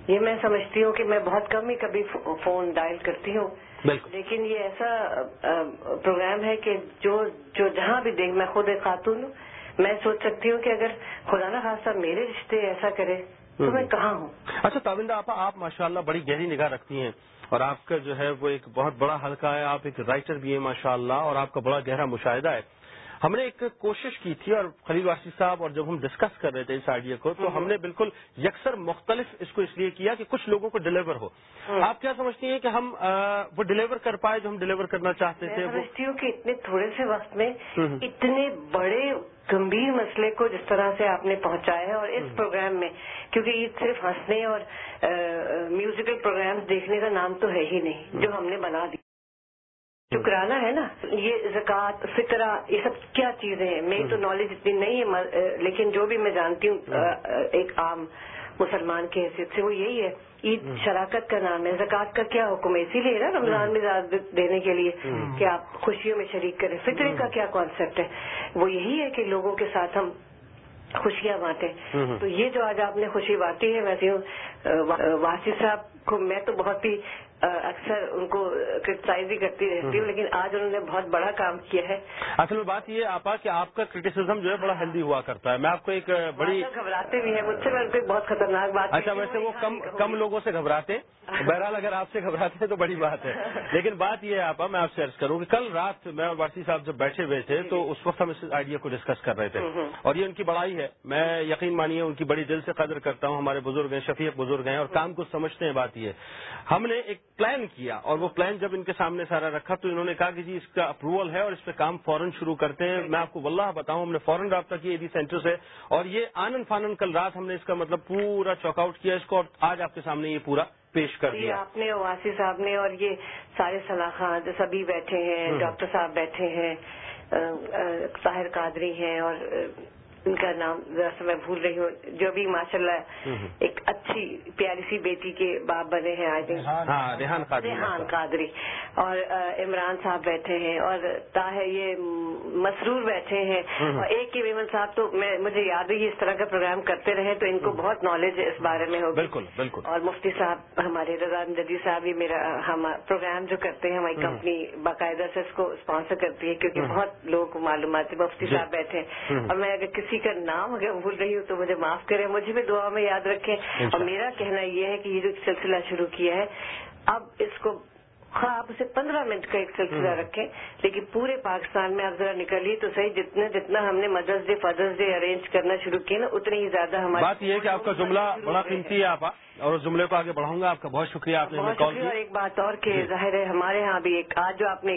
Speaker 11: یہ میں سمجھتی ہوں کہ میں بہت کم ہی کبھی فون ڈائل کرتی ہوں۔ لیکن یہ ایسا پروگرام ہے کہ جو جو جہاں بھی دیکھ میں خود ایک خاتون ہوں۔ میں سوچ سکتی ہوں کہ اگر خدا نہ خاصا میرے رشتے ایسا کرے تو میں کہاں ہوں؟
Speaker 1: اچھا تابندہ آپ آپ ماشاء اللہ بڑی گہری نگاہ رکھتی ہیں۔ اور آپ کا جو ہے وہ ایک بہت بڑا حلقہ ہے آپ ایک رائٹر بھی ہیں ماشاء اللہ اور آپ کا بڑا گہرا مشاہدہ ہے۔ ہم نے ایک کوشش کی تھی اور خلیل واشی صاحب اور جب ہم ڈسکس کر رہے تھے اس آئیڈیا کو تو ہم نے بالکل یکسر مختلف اس کو اس لیے کیا کہ کچھ لوگوں کو ڈلیور ہو۔ آپ کیا سمجھتی ہیں کہ ہم وہ ڈلیور کر پائے جو ہم ڈلیور کرنا چاہتے تھے
Speaker 11: سمجھتی ہوں کہ اتنے تھوڑے سے وقت میں اتنے بڑے گمبھیر مسئلے کو جس طرح سے آپ نے پہنچایا ہے اور اس پروگرام میں کیونکہ یہ صرف ہنسنے اور میوزیکل پروگرام دیکھنے کا نام تو ہے ہی نہیں جو ہم نے بنا دیا۔ شکرانہ ہے نا۔ یہ زکوٰۃ فطرہ یہ سب کیا چیزیں ہیں؟ میری تو نالج اتنی نہیں ہے لیکن جو بھی میں جانتی ہوں ایک عام مسلمان کی حیثیت سے وہ یہی ہے۔ عید شراکت کا نام ہے۔ زکوٰۃ کا کیا حکم ہے؟ اسی لیے نا رمضان میں زیادہ دینے کے لیے کہ آپ خوشیوں میں شریک کریں۔ فطرے کا کیا کانسیپٹ ہے؟ وہ یہی ہے کہ لوگوں کے ساتھ ہم خوشیاں بانٹیں۔ تو یہ جو آج آپ نے خوشی بانٹی ہے ویسے واسی صاحب کو میں تو بہت ہی اکثر ان کو کرٹیسائز ہی کرتی رہتی ہوں لیکن آج انہوں نے بہت بڑا کام کیا ہے۔
Speaker 1: اصل میں بات یہ آپا کہ آپ کا کرٹیسزم جو ہے بڑا ہیلدی ہوا کرتا ہے۔ میں آپ کو ایک بڑی
Speaker 11: گھبراتے بھی ہیں مجھ سے میں بہت خطرناک بات
Speaker 1: اچھا ویسے وہ کم کم لوگوں سے گھبراتے <laughs> بہرحال اگر آپ سے گھبراتے ہیں تو بڑی بات ہے۔ لیکن بات یہ ہے آپا میں آپ سے ارض کروں کہ کل رات میں اور وارسی صاحب جب بیٹھے ہوئے تھے تو اس وقت ہم اس آئیڈیا کو ڈسکس کر رہے تھے۔ اور یہ ان کی بڑائی ہے۔ میں یقین مانیے ان کی بڑی دل سے قدر کرتا ہوں ہمارے بزرگ ہیں شفیق بزرگ ہیں اور کام کو سمجھتے ہیں بات یہ ہم نے ایک پلان کیا اور وہ پلان جب ان کے سامنے سارا رکھا تو انہوں نے کہا کہ جی اس کا اپروول ہے اور اس پہ کام فوراً شروع کرتے ہیں۔ میں آپ کو واللہ بتاؤں ہم نے فوراً رابطہ کیا ایڈی سینٹر سے اور یہ آنند فانن کل رات ہم نے اس کا مطلب پورا چاک آؤٹ کیا اس کو اور آج آپ کے سامنے یہ پورا پیش کر دیا۔
Speaker 11: آپ نے واسی صاحب نے اور یہ سارے صلاحات سبھی بیٹھے ہیں ڈاکٹر صاحب بیٹھے ہیں طاہر قادری ہیں اور ان کا نام ذرا سے میں بھول رہی ہوں۔ جو بھی ماشاء اللہ ایک اچھی پیاری سی بیٹی کے باپ بنے ہیں آئی
Speaker 1: ہاں، ریحان
Speaker 11: ریحان قادری۔ اور عمران صاحب بیٹھے ہیں اور طاہر یہ مسرور بیٹھے ہیں۔ اور ایک کے ویمن صاحب تو میں مجھے یاد ہے اس طرح کا پروگرام کرتے رہے تو ان کو بہت نالج اس بارے میں ہوگی۔
Speaker 1: بالکل بالکل۔
Speaker 11: اور مفتی صاحب ہمارے رضا جدید صاحب بھی میرا ہم پروگرام جو کرتے ہیں ہماری کمپنی باقاعدہ سے اس کو اسپانسر کرتی ہے کیونکہ بہت کو معلومات مفتی جی۔ صاحب بیٹھے اور میں اگر کسی کا نام اگر بھول رہی ہوں تو مجھے معاف کریں۔ مجھے بھی دعا میں یاد رکھیں۔ اور میرا کہنا یہ ہے کہ یہ جو سلسلہ شروع کیا ہے اب اس کو ہاں آپ اسے پندرہ منٹ کا ایک سلسلہ رکھیں لیکن پورے پاکستان میں آپ ذرا نکلیے تو صحیح جتنا جتنا ہم نے مدرس ڈے فادرس ڈے ارینج کرنا شروع کیا نا اتنی ہی زیادہ ہماری
Speaker 1: بات یہ ہے کہ آپ کا جملہ بڑا قیمتی ہے آپ اور اس جملے کو آگے بڑھاؤں گا۔ آپ کا بہت شکریہ آپ نے
Speaker 11: اور ایک بات اور کہ جی۔ ظاہر ہے ہمارے ہاں بھی ایک آج جو آپ نے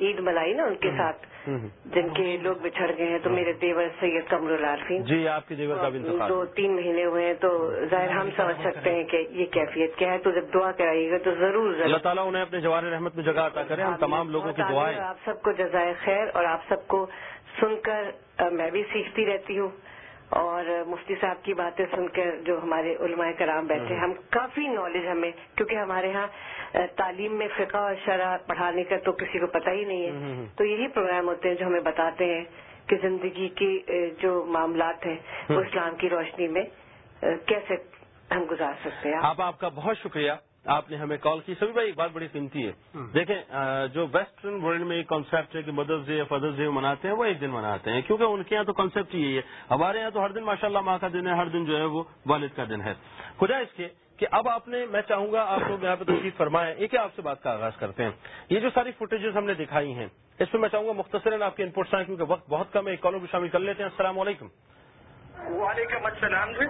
Speaker 11: عید منائی نا ان کے ساتھ جن کے لوگ بچھڑ گئے ہیں تو میرے دیور سید کمر العارفین۔
Speaker 1: جی آپ کے دیور کا
Speaker 11: دو تین مہینے ہوئے ہیں تو ظاہر ہم سمجھ سکتے ہیں کہ یہ کیفیت کیا ہے۔ تو جب دعا کرائیے گا تو ضرور
Speaker 1: اللہ تعالیٰ انہیں اپنے جوار رحمت میں جگہ عطا کرے۔ ہم تمام لوگوں کی دعائیں۔
Speaker 11: آپ سب کو جزائے خیر اور آپ سب کو سن کر میں بھی سیکھتی رہتی ہوں۔ اور مفتی صاحب کی باتیں سن کر جو ہمارے علماء کرام بیٹھے ہم کافی نالج ہمیں کیونکہ ہمارے ہاں تعلیم میں فقہ اور شرح پڑھانے کا تو کسی کو پتہ ہی نہیں ہے۔ تو یہی پروگرام ہوتے ہیں جو ہمیں بتاتے ہیں کہ زندگی کی جو معاملات ہیں وہ اسلام کی روشنی میں کیسے ہم گزار سکتے ہیں۔
Speaker 1: آپ آپ کا بہت شکریہ۔ آپ نے ہمیں کال کی سبھی بھائی ایک بات بڑی قیمتی ہے۔ دیکھیں جو ویسٹرن ورلڈ میں ایک کانسیپٹ ہے کہ مدرس ڈے یا فادرس ڈے مناتے ہیں وہ ایک دن مناتے ہیں۔ کیونکہ ان کے یہاں تو کانسیپٹ یہی ہے۔ ہمارے یہاں تو ہر دن ماشاء اللہ ماں کا دن ہے ہر دن جو ہے وہ والد کا دن ہے۔ خدا اس کے کہ اب آپ نے میں چاہوں گا آپ لوگ یہاں پہ تشریف فرمائیں۔ ایک آپ سے بات کا آغاز کرتے ہیں؟ یہ جو ساری فوٹیجز ہم نے دکھائی ہیں اس میں میں چاہوں گا مختصراً آپ کے انپوٹس آئیں کیونکہ وقت بہت کم ہے۔ ایک کالوں کو شامل کر لیتے ہیں۔ السلام علیکم۔
Speaker 12: وعلیکم السلام جی۔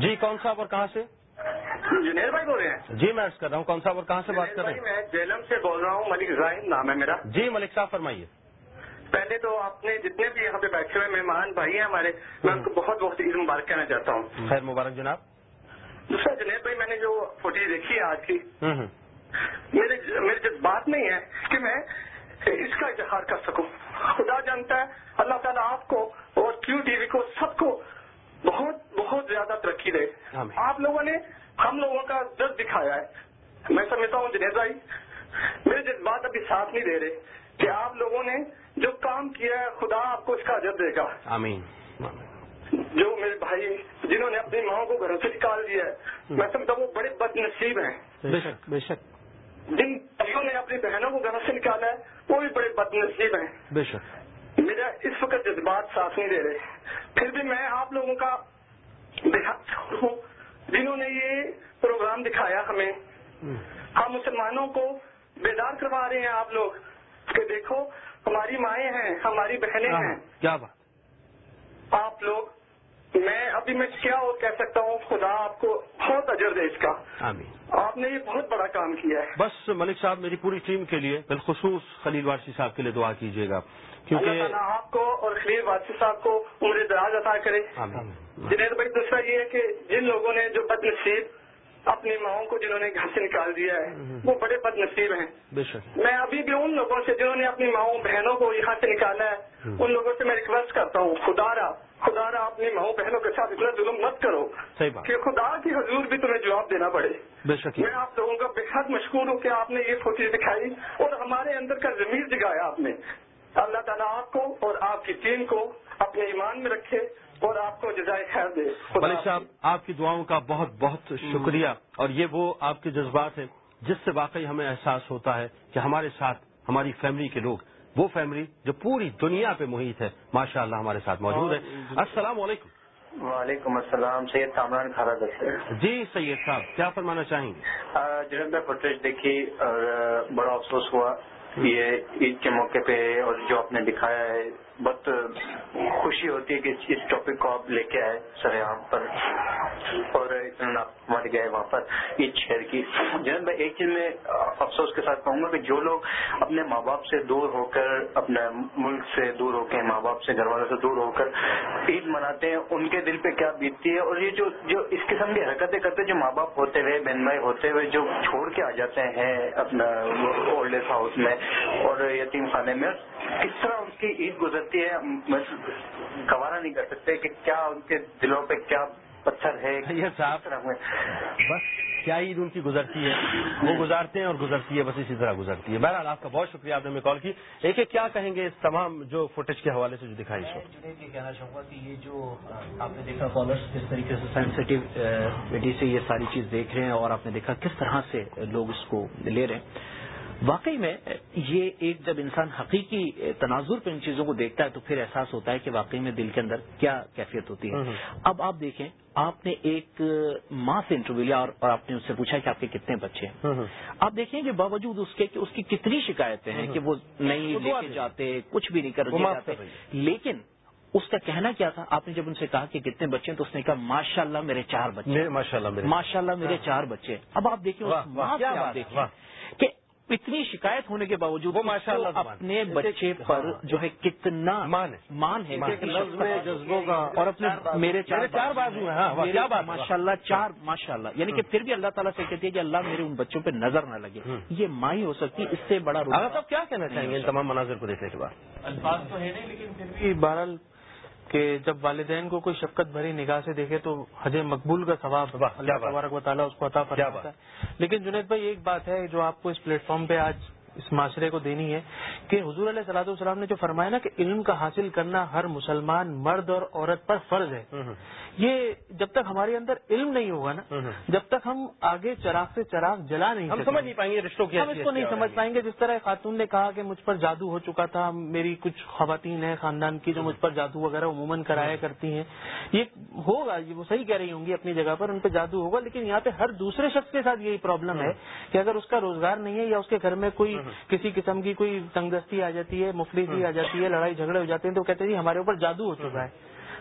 Speaker 1: جی کون صاحب اور کہاں سے؟
Speaker 12: جنید بھائی بول رہے ہیں؟
Speaker 1: جی میں کر رہا ہوں کون صاحب اور کہاں سے بات کر رہے ہیں
Speaker 12: میں جیلم سے بول رہا ہوں ملک ظاہر نام ہے میرا۔
Speaker 1: جی ملک صاحب فرمائیے۔
Speaker 12: پہلے تو آپ نے جتنے بھی یہاں پہ بیٹھے ہوئے مہمان بھائی ہیں ہمارے میں ان کو بہت بہت عید مبارک کہنا چاہتا ہوں۔
Speaker 1: خیر مبارک جناب۔
Speaker 12: دوسرا جنید بھائی میں نے جو فوٹیج دیکھی ہے آج کی میرے میرے جذبات نہیں ہے کہ میں اس کا اظہار کر سکوں۔ خدا جانتا ہے اللہ تعالیٰ آپ کو اور کیو ٹی وی کو سب کو بہت بہت زیادہ ترقی دے آپ لوگوں نے ہم لوگوں کا درد دکھایا ہے۔ میں سمجھتا ہوں جنید بھائی میرے جذبات ابھی ساتھ نہیں دے رہے کہ آپ لوگوں نے جو کام کیا ہے خدا آپ کو اس کا اجر دے گا۔
Speaker 4: آمین۔
Speaker 12: جو میرے بھائی جنہوں نے اپنی ماں کو گھروں سے نکال دیا ہے میں سمجھتا ہوں وہ بڑے بد نصیب ہیں۔
Speaker 4: بے شک بے شک۔
Speaker 12: جن بھائیوں نے اپنی بہنوں کو گھروں سے نکالا ہے وہ بھی بڑے بد نصیب ہیں۔
Speaker 4: بے شک۔
Speaker 12: میرا اس وقت جذبات ساتھ نہیں دے رہے۔ پھر بھی میں آپ لوگوں کا بےحد ہوں جنہوں نے یہ پروگرام دکھایا ہمیں۔ ہم مسلمانوں کو بیدار کروا رہے ہیں آپ لوگ۔ کہ دیکھو ہماری مائیں ہیں ہماری بہنیں ہیں۔
Speaker 4: کیا بات۔
Speaker 12: آپ لوگ میں ابھی میں کیا اور کہہ سکتا ہوں خدا آپ کو بہت اجر دے اس کا۔
Speaker 4: آمین۔
Speaker 12: آپ نے یہ بہت بڑا کام کیا ہے۔
Speaker 4: بس ملک صاحب میری پوری ٹیم کے لیے بالخصوص خلیل وارسی صاحب کے لیے دعا کیجیے گا۔ کیونکہ
Speaker 12: آپ کو اور خلیل واسی صاحب کو عمر دراز عطا کرے۔ جنید بھائی دوسرا یہ ہے کہ جن لوگوں نے جو بد نصیب اپنی ماؤں کو جنہوں نے گھر سے نکال دیا ہے وہ بڑے بد نصیب ہیں میں ابھی بھی ان لوگوں سے جنہوں نے اپنی ماؤں بہنوں کو یہاں سے نکالا ہے ان لوگوں سے میں ریکویسٹ کرتا ہوں خدا را خدا را اپنی ماؤں بہنوں کے ساتھ اتنا ظلم مت کرو کہ خدا کی حضور بھی تمہیں جواب دینا پڑے۔ میں آپ لوگوں کا بے حد مشکور ہوں کہ آپ نے یہ فوٹیج دکھائی اور ہمارے اندر کا ضمیر جگایا آپ نے۔ اللہ تعالیٰ آپ کو اور آپ کی ٹیم کو اپنے ایمان میں رکھے اور آپ کو جزائے خیر دے۔
Speaker 4: ملک صاحب آپ کی دعاؤں کا بہت بہت شکریہ۔ اور یہ وہ آپ کے جذبات ہیں جس سے واقعی ہمیں احساس ہوتا ہے کہ ہمارے ساتھ ہماری فیملی کے لوگ وہ فیملی جو پوری دنیا پہ محیط ہے ماشاء اللہ ہمارے ساتھ موجود ہے السلام علیکم۔
Speaker 13: وعلیکم السلام سید کامران کھارا دفتر
Speaker 4: جی سید صاحب کیا فرمانا چاہیں گے؟
Speaker 13: میں فوٹیج دیکھی اور بڑا افسوس ہوا۔ یہ عید کے موقع پہ اور جو آپ نے دکھایا ہے بہت خوشی ہوتی ہے کہ اس ٹاپک کو آپ لے کے آئے سر عام پر اور اتنا مر گئے وہاں پر عید شہر کی۔ جناب، میں ایک چیز میں افسوس کے ساتھ کہوں گا کہ جو لوگ اپنے ماں باپ سے دور ہو کر، اپنے ملک سے دور ہو کے، ماں باپ سے گھر والوں سے دور ہو کر عید مناتے ہیں، ان کے دل پہ کیا بیتتی ہے؟ اور یہ جو جو اس قسم کی حرکتیں کرتے جو ماں باپ ہوتے ہوئے، بہن بھائی ہوتے ہوئے جو چھوڑ کے آ جاتے ہیں اپنا اولڈ ایج ہاؤس میں اور یتیم خانے میں کس طرح ان کی عید گزرتی ہے گوارا نہیں کر سکتے کہ کیا ان کے دلوں پہ کیا پتھر ہے <laughs>
Speaker 4: یہ صاحب بس کیا عید ان کی گزرتی ہے؟ وہ گزارتے ہیں اور گزرتی ہے بس اسی طرح گزرتی ہے۔ بہرحال آپ کا بہت شکریہ آپ نے ہمیں کال کی۔ ایک ایک کیا کہیں گے اس تمام جو فوٹیج کے حوالے سے جو دکھائی
Speaker 14: یہ کہنا چاہوں گا کہ یہ جو آپ نے دیکھا کالرس کس طریقے سے سینسٹیوٹی سے یہ ساری چیز دیکھ رہے ہیں اور آپ نے دیکھا کس طرح سے لوگ اس کو لے رہے ہیں۔ واقعی میں یہ ایک جب انسان حقیقی تناظر پہ ان چیزوں کو دیکھتا ہے تو پھر احساس ہوتا ہے کہ واقعی میں دل کے اندر کیا کیفیت ہوتی ہے۔ اب آپ دیکھیں آپ نے ایک ماں سے انٹرویو لیا اور آپ نے اس سے پوچھا کہ آپ کے کتنے بچے ہیں۔ آپ دیکھیں کہ باوجود اس کے کہ اس کی کتنی شکایتیں ہیں کہ وہ نہیں لے کے جاتے کچھ بھی نہیں کر جاتے لیکن اس کا کہنا کیا تھا؟ آپ نے جب ان سے کہا کہ کتنے بچے ہیں تو اس نے کہا ماشاء اللہ میرے چار بچے
Speaker 4: ماشاء اللہ
Speaker 14: میرے چار بچے اب آپ دیکھیں کہ اتنی شکایت ہونے کے باوجود
Speaker 4: وہ ماشاء اللہ
Speaker 14: اپنے بچے پر جو ہے کتنا
Speaker 4: مان
Speaker 14: مان ہے۔
Speaker 4: جذبوں کا
Speaker 14: اور اپنے میرے چار
Speaker 4: چار بازو ہیں۔ کیا بات
Speaker 14: ماشاء اللہ چار ماشاء اللہ یعنی کہ پھر بھی اللہ تعالیٰ سے کہتی ہے کہ اللہ میرے ان بچوں پہ نظر نہ لگے۔ یہ مائی ہو سکتی ہے اس سے بڑا
Speaker 4: صاحب کیا کہنا چاہیں گے ان تمام مناظر کو دیکھنے کے بعد؟
Speaker 15: الفاظ تو ہے نہیں لیکن پھر بھی بہرحال کہ جب والدین کو کوئی شفقت بھری نگاہ سے دیکھے تو حج مقبول کا ثواب اللہ تبارک و تعالیٰ اس کو عطا فرماتا ہے۔ لیکن جنید بھائی ایک بات ہے جو آپ کو اس پلیٹ فارم پہ آج اس معاشرے کو دینی ہے کہ حضور علیہ صلاح والسلام نے جو فرمایا نا کہ علم کا حاصل کرنا ہر مسلمان مرد اور عورت پر فرض ہے۔ یہ جب تک ہمارے اندر علم نہیں ہوگا نا جب تک ہم آگے چراغ سے چراغ جلا نہیں
Speaker 4: ہم سمجھ نہیں پائیں گے رشتوں کی
Speaker 15: ہم اس کو نہیں سمجھ پائیں گے۔ جس طرح خاتون نے کہا کہ مجھ پر جادو ہو چکا تھا میری کچھ خواتین ہیں خاندان کی جو مجھ پر جادو وغیرہ عموماً کرایا کرتی ہیں۔ یہ ہوگا یہ وہ صحیح کہہ رہی ہوں گی اپنی جگہ پر ان پہ جادو ہوگا لیکن یہاں پہ ہر دوسرے شخص کے ساتھ یہی پرابلم ہے کہ اگر اس کا روزگار نہیں ہے یا اس کے گھر میں کوئی کسی قسم کی کوئی تنگ دستی آ جاتی ہے مفلسی آ جاتی ہے، لڑائی جھگڑے ہو جاتے ہیں تو کہتے ہیں جی ہمارے اوپر جادو ہو چکا ہے۔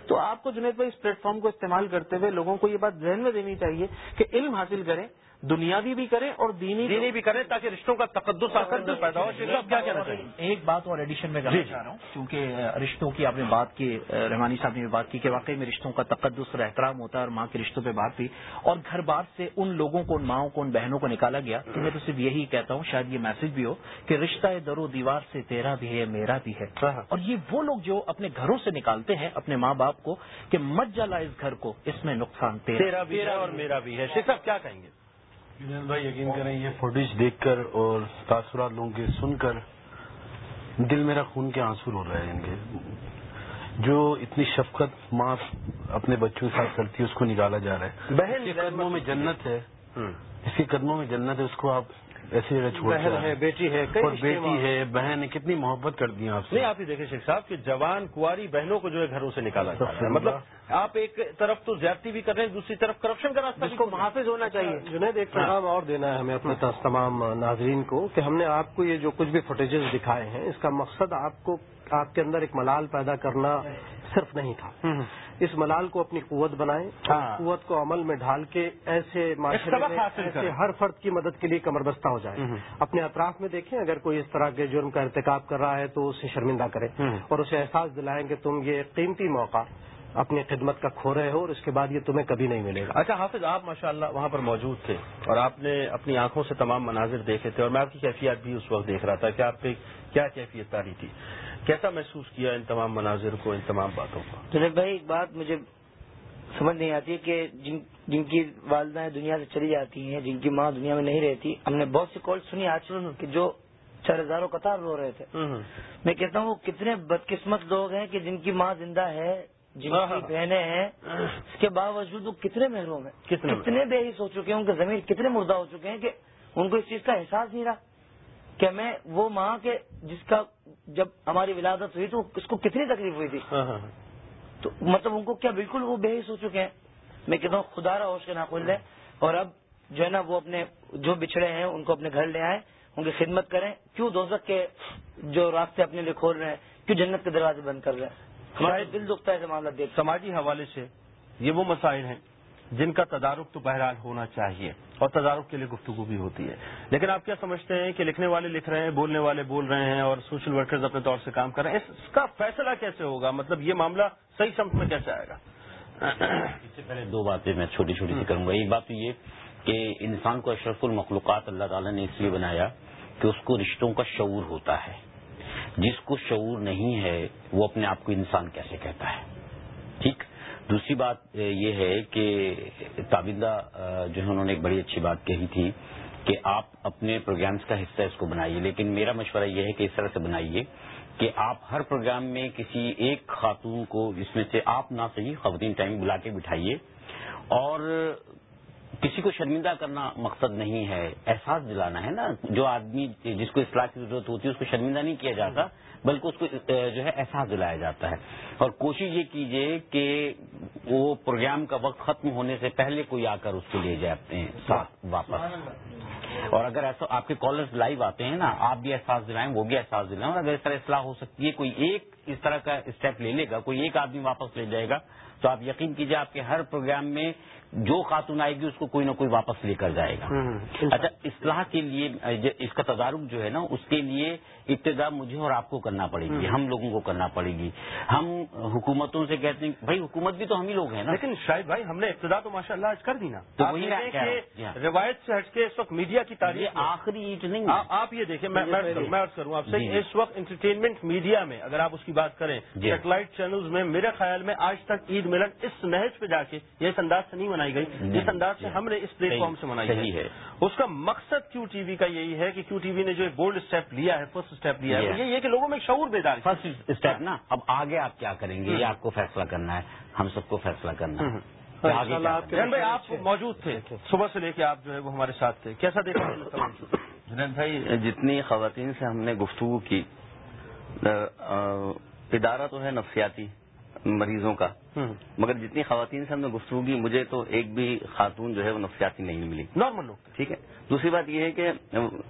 Speaker 15: تو آپ کو جنید بھائی اس پلیٹ فارم کو استعمال کرتے ہوئے لوگوں کو یہ بات ذہن میں دینی چاہیے کہ علم حاصل کریں۔ دنیاوی بھی کریں اور دینی
Speaker 1: دینی بھی کریں تاکہ رشتوں کا تقدس اندر پیدا ہو کیا کہنا چاہیے
Speaker 14: ایک بات اور ایڈیشن میں
Speaker 1: جی،
Speaker 14: کرنا
Speaker 1: جی۔
Speaker 14: چاہ رہا ہوں کیونکہ رشتوں کی آپ نے بات کی رحمانی صاحب نے بھی بات کی کہ واقعی میں رشتوں کا تقدس اور احترام ہوتا ہے اور ماں کے رشتوں پہ بات بھی اور گھر بار سے ان لوگوں کو ان ماؤں کو ان بہنوں کو نکالا گیا تو میں تو صرف یہی کہتا ہوں شاید یہ میسج بھی ہو کہ رشتہ در و دیوار سے تیرا بھی ہے میرا بھی ہے۔
Speaker 1: ہاں،
Speaker 14: اور یہ وہ لوگ جو اپنے گھروں سے نکالتے ہیں اپنے ماں باپ کو کہ مت جلا اس گھر کو اس میں نقصان تیرا
Speaker 1: تیرا بھی ہے اور میرا بھی ہے۔ شیخ صاحب کیا کہیں گے؟
Speaker 16: بھائی یقین کریں یہ فوٹیج دیکھ کر اور تاثرات لوگوں کے سن کر دل میرا خون کے آنسو رو رہے ہیں ان کے۔ جو اتنی شفقت ماں اپنے بچوں کے ساتھ کرتی ہے اس کو نکالا جا رہا ہے۔
Speaker 1: بہن
Speaker 16: قدموں میں جنت ہے۔ اس کے قدموں میں جنت ہے اس کو آپ
Speaker 1: بہن ہے۔ بیٹی ہے
Speaker 16: اور بیٹی ہے بہن ہے کتنی محبت کرتی ہیں آپ سے۔
Speaker 1: نہیں آپ ہی دیکھیں شیخ صاحب کہ جوان کنواری بہنوں کو جو ہے گھروں سے نکالا ہے۔ مطلب آپ ایک طرف تو زیادتی بھی کر رہے ہیں دوسری طرف کرپشن کا راستہ
Speaker 7: جس کو محافظ ہونا چاہیے۔ جنید ایک پیغام اور دینا ہے ہمیں اپنے تمام ناظرین کو کہ ہم نے آپ کو یہ جو کچھ بھی فوٹیجز دکھائے ہیں اس کا مقصد آپ کو آپ کے اندر ایک ملال پیدا کرنا صرف نہیں تھا۔ اس ملال کو اپنی قوت بنائیں
Speaker 1: ہاں۔
Speaker 7: قوت کو عمل میں ڈھال کے ایسے معاشرے میں ایسے۔ ہر فرد کی مدد کے لیے کمر بستہ ہو جائے۔ اپنے اطراف میں دیکھیں اگر کوئی اس طرح کے جرم کا ارتکاب کر رہا ہے تو اسے شرمندہ کریں۔ اور اسے احساس دلائیں کہ تم یہ قیمتی موقع اپنی خدمت کا کھو رہے ہو اور اس کے بعد یہ تمہیں کبھی نہیں ملے گا۔
Speaker 1: اچھا حافظ آپ ماشاءاللہ وہاں پر موجود تھے اور آپ نے اپنی آنکھوں سے تمام مناظر دیکھے تھے اور میں آپ کی کیفیت بھی اس وقت دیکھ رہا تھا کہ آپ پہ کیا کیفیت رہی تھی۔ کیسا محسوس کیا ان تمام مناظر کو ان تمام باتوں کو؟
Speaker 6: جنید بھائی ایک بات مجھے سمجھ نہیں آتی ہے کہ جن جن کی والدہ دنیا سے چلی جاتی ہیں جن کی ماں دنیا میں نہیں رہتی ہم نے بہت سی کال سنی آج کہ جو چار ہزاروں قطار رو رہے تھے۔ میں کہتا ہوں وہ کتنے بدقسمت لوگ ہیں کہ جن کی ماں زندہ ہے جن کی بہنیں ہیں اس کے باوجود وہ کتنے محروم ہیں۔
Speaker 1: کتنے
Speaker 6: بے حص ہو چکے ہیں ان کے زمین کتنے مردہ ہو چکے ہیں کہ ان کو اس چیز کا احساس نہیں رہا۔ کہ میں وہ ماں کے جس کا جب ہماری ولادت ہوئی تو اس کو کتنی تکلیف ہوئی تھی؟ تو مطلب ان کو کیا بالکل وہ بے حص ہو چکے ہیں؟ میں کہتا ہوں خدا را ہوش کے ناخن لیں اور اب جو ہے نا وہ اپنے جو بچھڑے ہیں ان کو اپنے گھر لے آئیں ان کی خدمت کریں۔ کیوں دوزک کے جو راستے اپنے لیے کھول رہے ہیں؟ کیوں جنت کے دروازے بند کر رہے ہیں؟ ہمارے دل دکھتا ہے معاملہ دیکھ۔
Speaker 1: سماجی حوالے سے یہ وہ مسائل ہیں جن کا تدارک تو بہرحال ہونا چاہیے اور تدارک کے لیے گفتگو بھی ہوتی ہے۔ لیکن آپ کیا سمجھتے ہیں کہ لکھنے والے لکھ رہے ہیں، بولنے والے بول رہے ہیں اور سوشل ورکرز اپنے طور سے کام کر رہے ہیں، اس کا فیصلہ کیسے ہوگا؟ مطلب یہ معاملہ صحیح سمت میں کیسے آئے گا؟
Speaker 17: اس سے پہلے دو باتیں میں چھوٹی چھوٹی سی کروں گا۔ ایک بات تو یہ کہ انسان کو اشرف المخلوقات اللہ تعالیٰ نے اس لیے بنایا کہ اس کو رشتوں کا شعور ہوتا ہے۔ جس کو شعور نہیں ہے، وہ اپنے آپ کو انسان کیسے کہتا ہے؟ دوسری بات یہ ہے کہ تابندہ جو ہے انہوں نے ایک بڑی اچھی بات کہی تھی کہ آپ اپنے پروگرامز کا حصہ اس کو بنائیے، لیکن میرا مشورہ یہ ہے کہ اس طرح سے بنائیے کہ آپ ہر پروگرام میں کسی ایک خاتون کو جس میں سے آپ نہ صحیح خواتین ٹائم بلا کے بٹھائیے، اور کسی کو شرمندہ کرنا مقصد نہیں ہے، احساس دلانا ہے نا، جو آدمی جس کو اصلاح کی ضرورت ہوتی ہے اس کو شرمندہ نہیں کیا جاتا بلکہ اس کو جو ہے احساس دلایا جاتا ہے۔ اور کوشش یہ کیجیے کہ وہ پروگرام کا وقت ختم ہونے سے پہلے کوئی آ کر اس کو لے جائے اپنے ساتھ واپس۔ اور اگر ایسا آپ کے کالرز لائیو آتے ہیں نا، آپ بھی احساس دلائیں، وہ بھی احساس دلائیں، اور اگر اس طرح اصلاح ہو سکتی ہے، کوئی ایک اس طرح کا اسٹیپ لے لے گا کوئی ایک آدمی واپس لے جائے گا تو آپ یقین کیجیے آپ کے ہر پروگرام میں جو خاتون آئے گی اس کو کوئی نہ کوئی واپس لے کر جائے گا۔ اچھا اصلاح کے لیے اس کا تدارک جو ہے نا اس کے لیے ابتدا مجھے اور آپ کو کرنا پڑے گی ہم لوگوں کو کرنا پڑے گی۔ ہم حکومتوں سے کہتے ہیں بھائی حکومت بھی تو ہم ہی لوگ ہیں نا۔
Speaker 1: لیکن شاہد بھائی ہم نے ابتدا تو ماشاء اللہ آج کر دی نا۔
Speaker 17: تو
Speaker 1: روایت سے ہٹ کے اس وقت میڈیا کی تاریخ
Speaker 17: آخری اینٹ نہیں
Speaker 1: آپ یہ دیکھیں میں کروں آپ سے
Speaker 17: جی، جی۔
Speaker 1: اس وقت انٹرٹینمنٹ میڈیا میں اگر آپ اس کی بات کریں
Speaker 17: جی۔
Speaker 1: سیٹلائٹ چینلز میں میرے خیال میں آج تک عید ملن اس نہج پہ جا کے یہ اس انداز سے نہیں منائی گئی
Speaker 17: جی،
Speaker 1: جس انداز سے ہم نے اس پلیٹ فارم سے منائی
Speaker 17: صحیح ہے۔
Speaker 1: اس کا مقصد کیو ٹی وی کا یہی ہے کہ کیو ٹی وی نے جو ایک بولڈ اسٹیپ لیا ہے فرسٹ اسٹیپ لیا ہے
Speaker 17: جی۔
Speaker 1: یہ ہے کہ لوگوں میں شعور بیدار
Speaker 17: فرسٹ اسٹیپ نا اب آگے آپ کیا کریں گے؟ یہ آپ کو فیصلہ کرنا ہے ہم سب کو فیصلہ کرنا ہے۔
Speaker 1: بھائی آپ موجود تھے۔ صبح سے لے کے آپ جو ہے وہ ہمارے ساتھ تھے۔ کیسا دیکھا؟
Speaker 18: جنید بھائی جتنی خواتین سے ہم نے گفتگو کی ادارہ تو ہے نفسیاتی مریضوں کا مگر جتنی خواتین سے ہم نے گفتگو کی مجھے تو ایک بھی خاتون جو ہے وہ نفسیاتی نہیں ملی۔
Speaker 1: نارمل لوگ۔
Speaker 18: ٹھیک ہے۔ دوسری بات یہ ہے کہ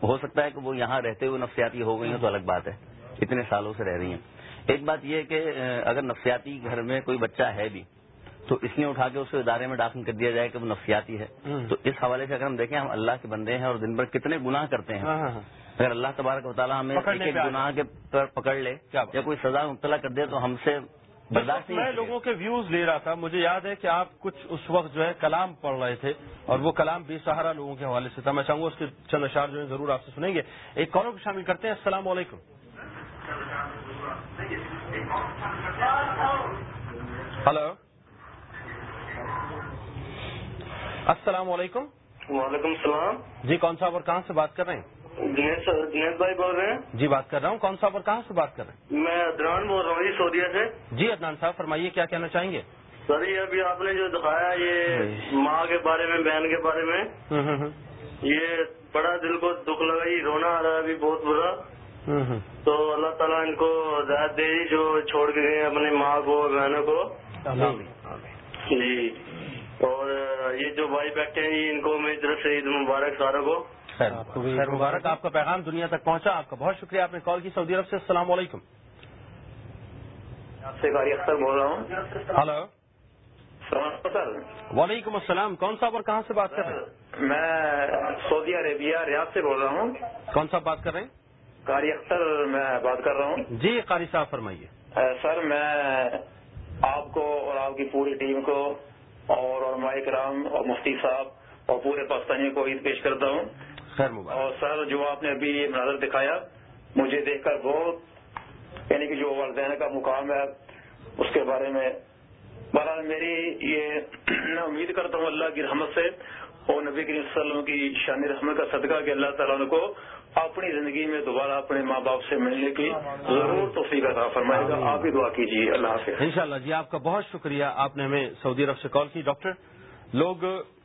Speaker 18: ہو سکتا ہے کہ وہ یہاں رہتے ہوئے نفسیاتی ہو گئی ہیں تو الگ بات ہے۔ اتنے سالوں سے رہ رہی ہیں۔ ایک بات یہ ہے کہ اگر نفسیاتی گھر میں کوئی بچہ ہے بھی تو اس لیے اٹھا کے اس ادارے میں داخل کر دیا جائے کہ وہ نفسیاتی ہے۔ تو اس حوالے سے اگر ہم دیکھیں ہم اللہ کے بندے ہیں اور دن بھر کتنے گناہ کرتے ہیں۔
Speaker 1: ہاں، ہاں، ہاں۔
Speaker 18: اگر اللہ تبارک و تعالیٰ ہمیں ایک ایک گناہ کے پر پکڑ لے یا کوئی سزا مبتلا کر دے تو ہم سے برداشت
Speaker 1: میں لوگوں کے ویوز لے رہا تھا۔ مجھے یاد ہے کہ آپ کچھ اس وقت جو ہے کلام پڑھ رہے تھے اور وہ کلام بے سہارا لوگوں کے حوالے سے تھا۔ میں چاہوں گا اس کے چند اشار جو ہے ضرور آپ سے سنیں گے۔ ایک کالوں کو شامل کرتے ہیں۔ السلام علیکم۔ ہلو۔ السلام علیکم۔
Speaker 19: وعلیکم السلام۔
Speaker 1: جی کون صاحب اور کہاں سے بات کر رہے ہیں؟
Speaker 19: جنید جنید بھائی بول رہے ہیں؟
Speaker 1: جی بات کر رہا ہوں۔ کون صاحب اور کہاں سے بات کر رہے ہیں؟
Speaker 19: میں ادران بول رہا ہوں جی سعودیہ سے۔
Speaker 1: جی عدنان صاحب فرمائیے کیا کہنا چاہیں گے؟
Speaker 19: سر یہ ابھی آپ نے جو دکھایا یہ ماں کے بارے میں بہن کے بارے میں یہ بڑا دل کو دکھ لگا یہ رونا آ رہا ہے ابھی بہت برا۔ تو اللہ تعالیٰ ان کو ہدایت دے دی جو چھوڑ کے گئے اپنی ماں کو بہنوں کو۔ جی۔ اور یہ جو بھائی بیٹھے ہیں جی ان کو میری طرف سے عید مبارک ساروں کو۔
Speaker 1: خیر. مبارک آپ کا پیغام دنیا تک پہنچا. آپ کا بہت شکریہ. آپ نے کال کی سعودی عرب سے. السلام علیکم.
Speaker 19: آپ سے قاری اختر بول رہا ہوں.
Speaker 1: ہلو.
Speaker 19: سر.
Speaker 1: وعلیکم السلام. کون صاحب اور کہاں سے بات کر رہے ہیں؟
Speaker 19: میں سعودی عربیہ ریاض سے بول رہا ہوں.
Speaker 1: کون صاحب بات کر رہے ہیں؟
Speaker 19: قاری اختر میں بات کر رہا ہوں.
Speaker 1: جی قاری صاحب فرمائیے.
Speaker 19: سر میں آپ کو اور آپ کی پوری ٹیم کو اور علماء کرام اور مفتی صاحب اور پورے پاکستانی کو عید پیش کرتا ہوں.
Speaker 1: خیر مبارک۔
Speaker 19: اور سر جو آپ نے ابھی یہ مناظر دکھایا مجھے دیکھ کر بہت یعنی کہ جو والدین کا مقام ہے اس کے بارے میں بہرحال میری یہ میں امید کرتا ہوں اللہ کی رحمت سے اور نبی کریم صلی اللہ علیہ وسلم کی شان رحمت کا صدقہ کہ اللہ تعالیٰ کو اپنی زندگی میں دوبارہ اپنے ماں باپ سے ملنے کی ضرور توفیق عطا فرمائے گا۔ آپ ہی دعا کیجیے۔ اللہ حافظ۔
Speaker 1: انشاءاللہ جی آپ کا بہت شکریہ۔ آپ نے ہمیں سعودی عرب سے کال کی ڈاکٹر۔ لوگ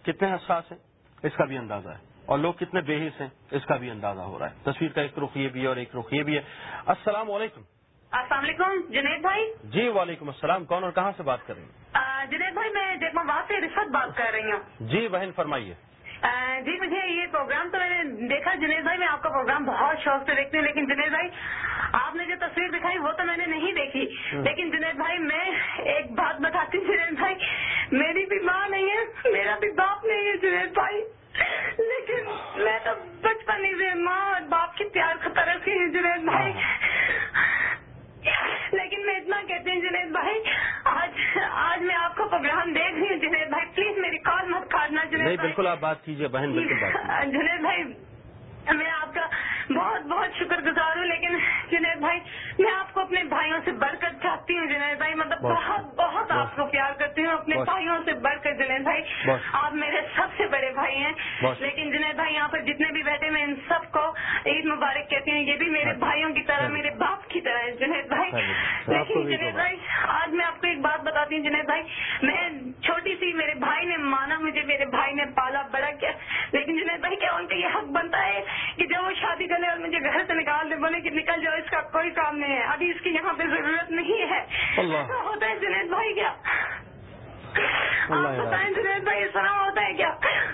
Speaker 1: کتنے حساس ہیں؟ اس کا بھی اندازہ ہے۔ اور لوگ کتنے بے حص ہیں اس کا بھی اندازہ ہو رہا ہے۔ تصویر کا ایک رخ یہ بھی ہے اور ایک رخ یہ بھی ہے۔ السلام علیکم۔
Speaker 20: السلام علیکم جنید بھائی۔
Speaker 1: جی وعلیکم السلام۔ کون اور کہاں سے بات کر رہی ہیں؟
Speaker 20: جنید بھائی میں جیکما وہاں سے رفت بات کر رہی ہوں۔
Speaker 1: جی بہن فرمائیے۔
Speaker 20: جی مجھے یہ پروگرام تو میں نے دیکھا۔ جنید بھائی میں آپ کا پروگرام بہت شوق سے دیکھتی ہوں لیکن جنید بھائی آپ نے جو تصویر دکھائی وہ تو میں نے نہیں دیکھی۔ لیکن جنید بھائی میں ایک بات بتاتی ہوں جنید بھائی میری بھی ماں نہیں ہے میرا بھی باپ نہیں ہے جنید بھائی۔ لیکن میں تو بچپن ہی سے ماں اور باپ کی پیار خطر رکھی ہوں جنید بھائی۔ لیکن میں اتنا کہتی ہوں جنید بھائی آج آج میں آپ کا پروگرام دیکھ رہی ہوں جنید بھائی پلیز میری کال مت کاٹنا جنید
Speaker 1: نہیں بالکل آپ بات کیجیے بہن بالکل
Speaker 20: جنید بھائی میں آپ کا بہت بہت شکر گزار ہوں لیکن جنید بھائی میں آپ کو اپنے بھائیوں سے کر چاہتی ہوں جنید بھائی۔ مطلب بہت بہت آپ کو پیار ہوں اپنے بھائیوں سے بڑھ کر جنید بھائی آپ میرے سب سے بڑے بھائی ہیں لیکن جنید بھائی یہاں پر جتنے بھی بیٹھے میں ان سب کو عید مبارک کہتی ہوں یہ بھی میرے بھائیوں کی طرح میرے باپ کی طرح ہے جنید بھائی۔ لیکن جنید بھائی آج میں آپ کو ایک بات بتاتی ہوں جنید بھائی میں چھوٹی سی میرے بھائی نے مانا مجھے میرے بھائی نے پالا بڑا کیا۔ لیکن جنید بھائی کیا ان کا یہ حق بنتا ہے کہ جب وہ شادی کرنے اور مجھے گھر سے نکال دے بولے کہ نکل جاؤ اس کا کوئی کام نہیں ہے۔ ابھی اس کی یہاں پہ ضرورت نہیں ہے۔ ایسا ہوتا ہے جنید بھائی کیا؟ آپ بتائیں جنید بھائی ایسا ہوتا ہے کیا؟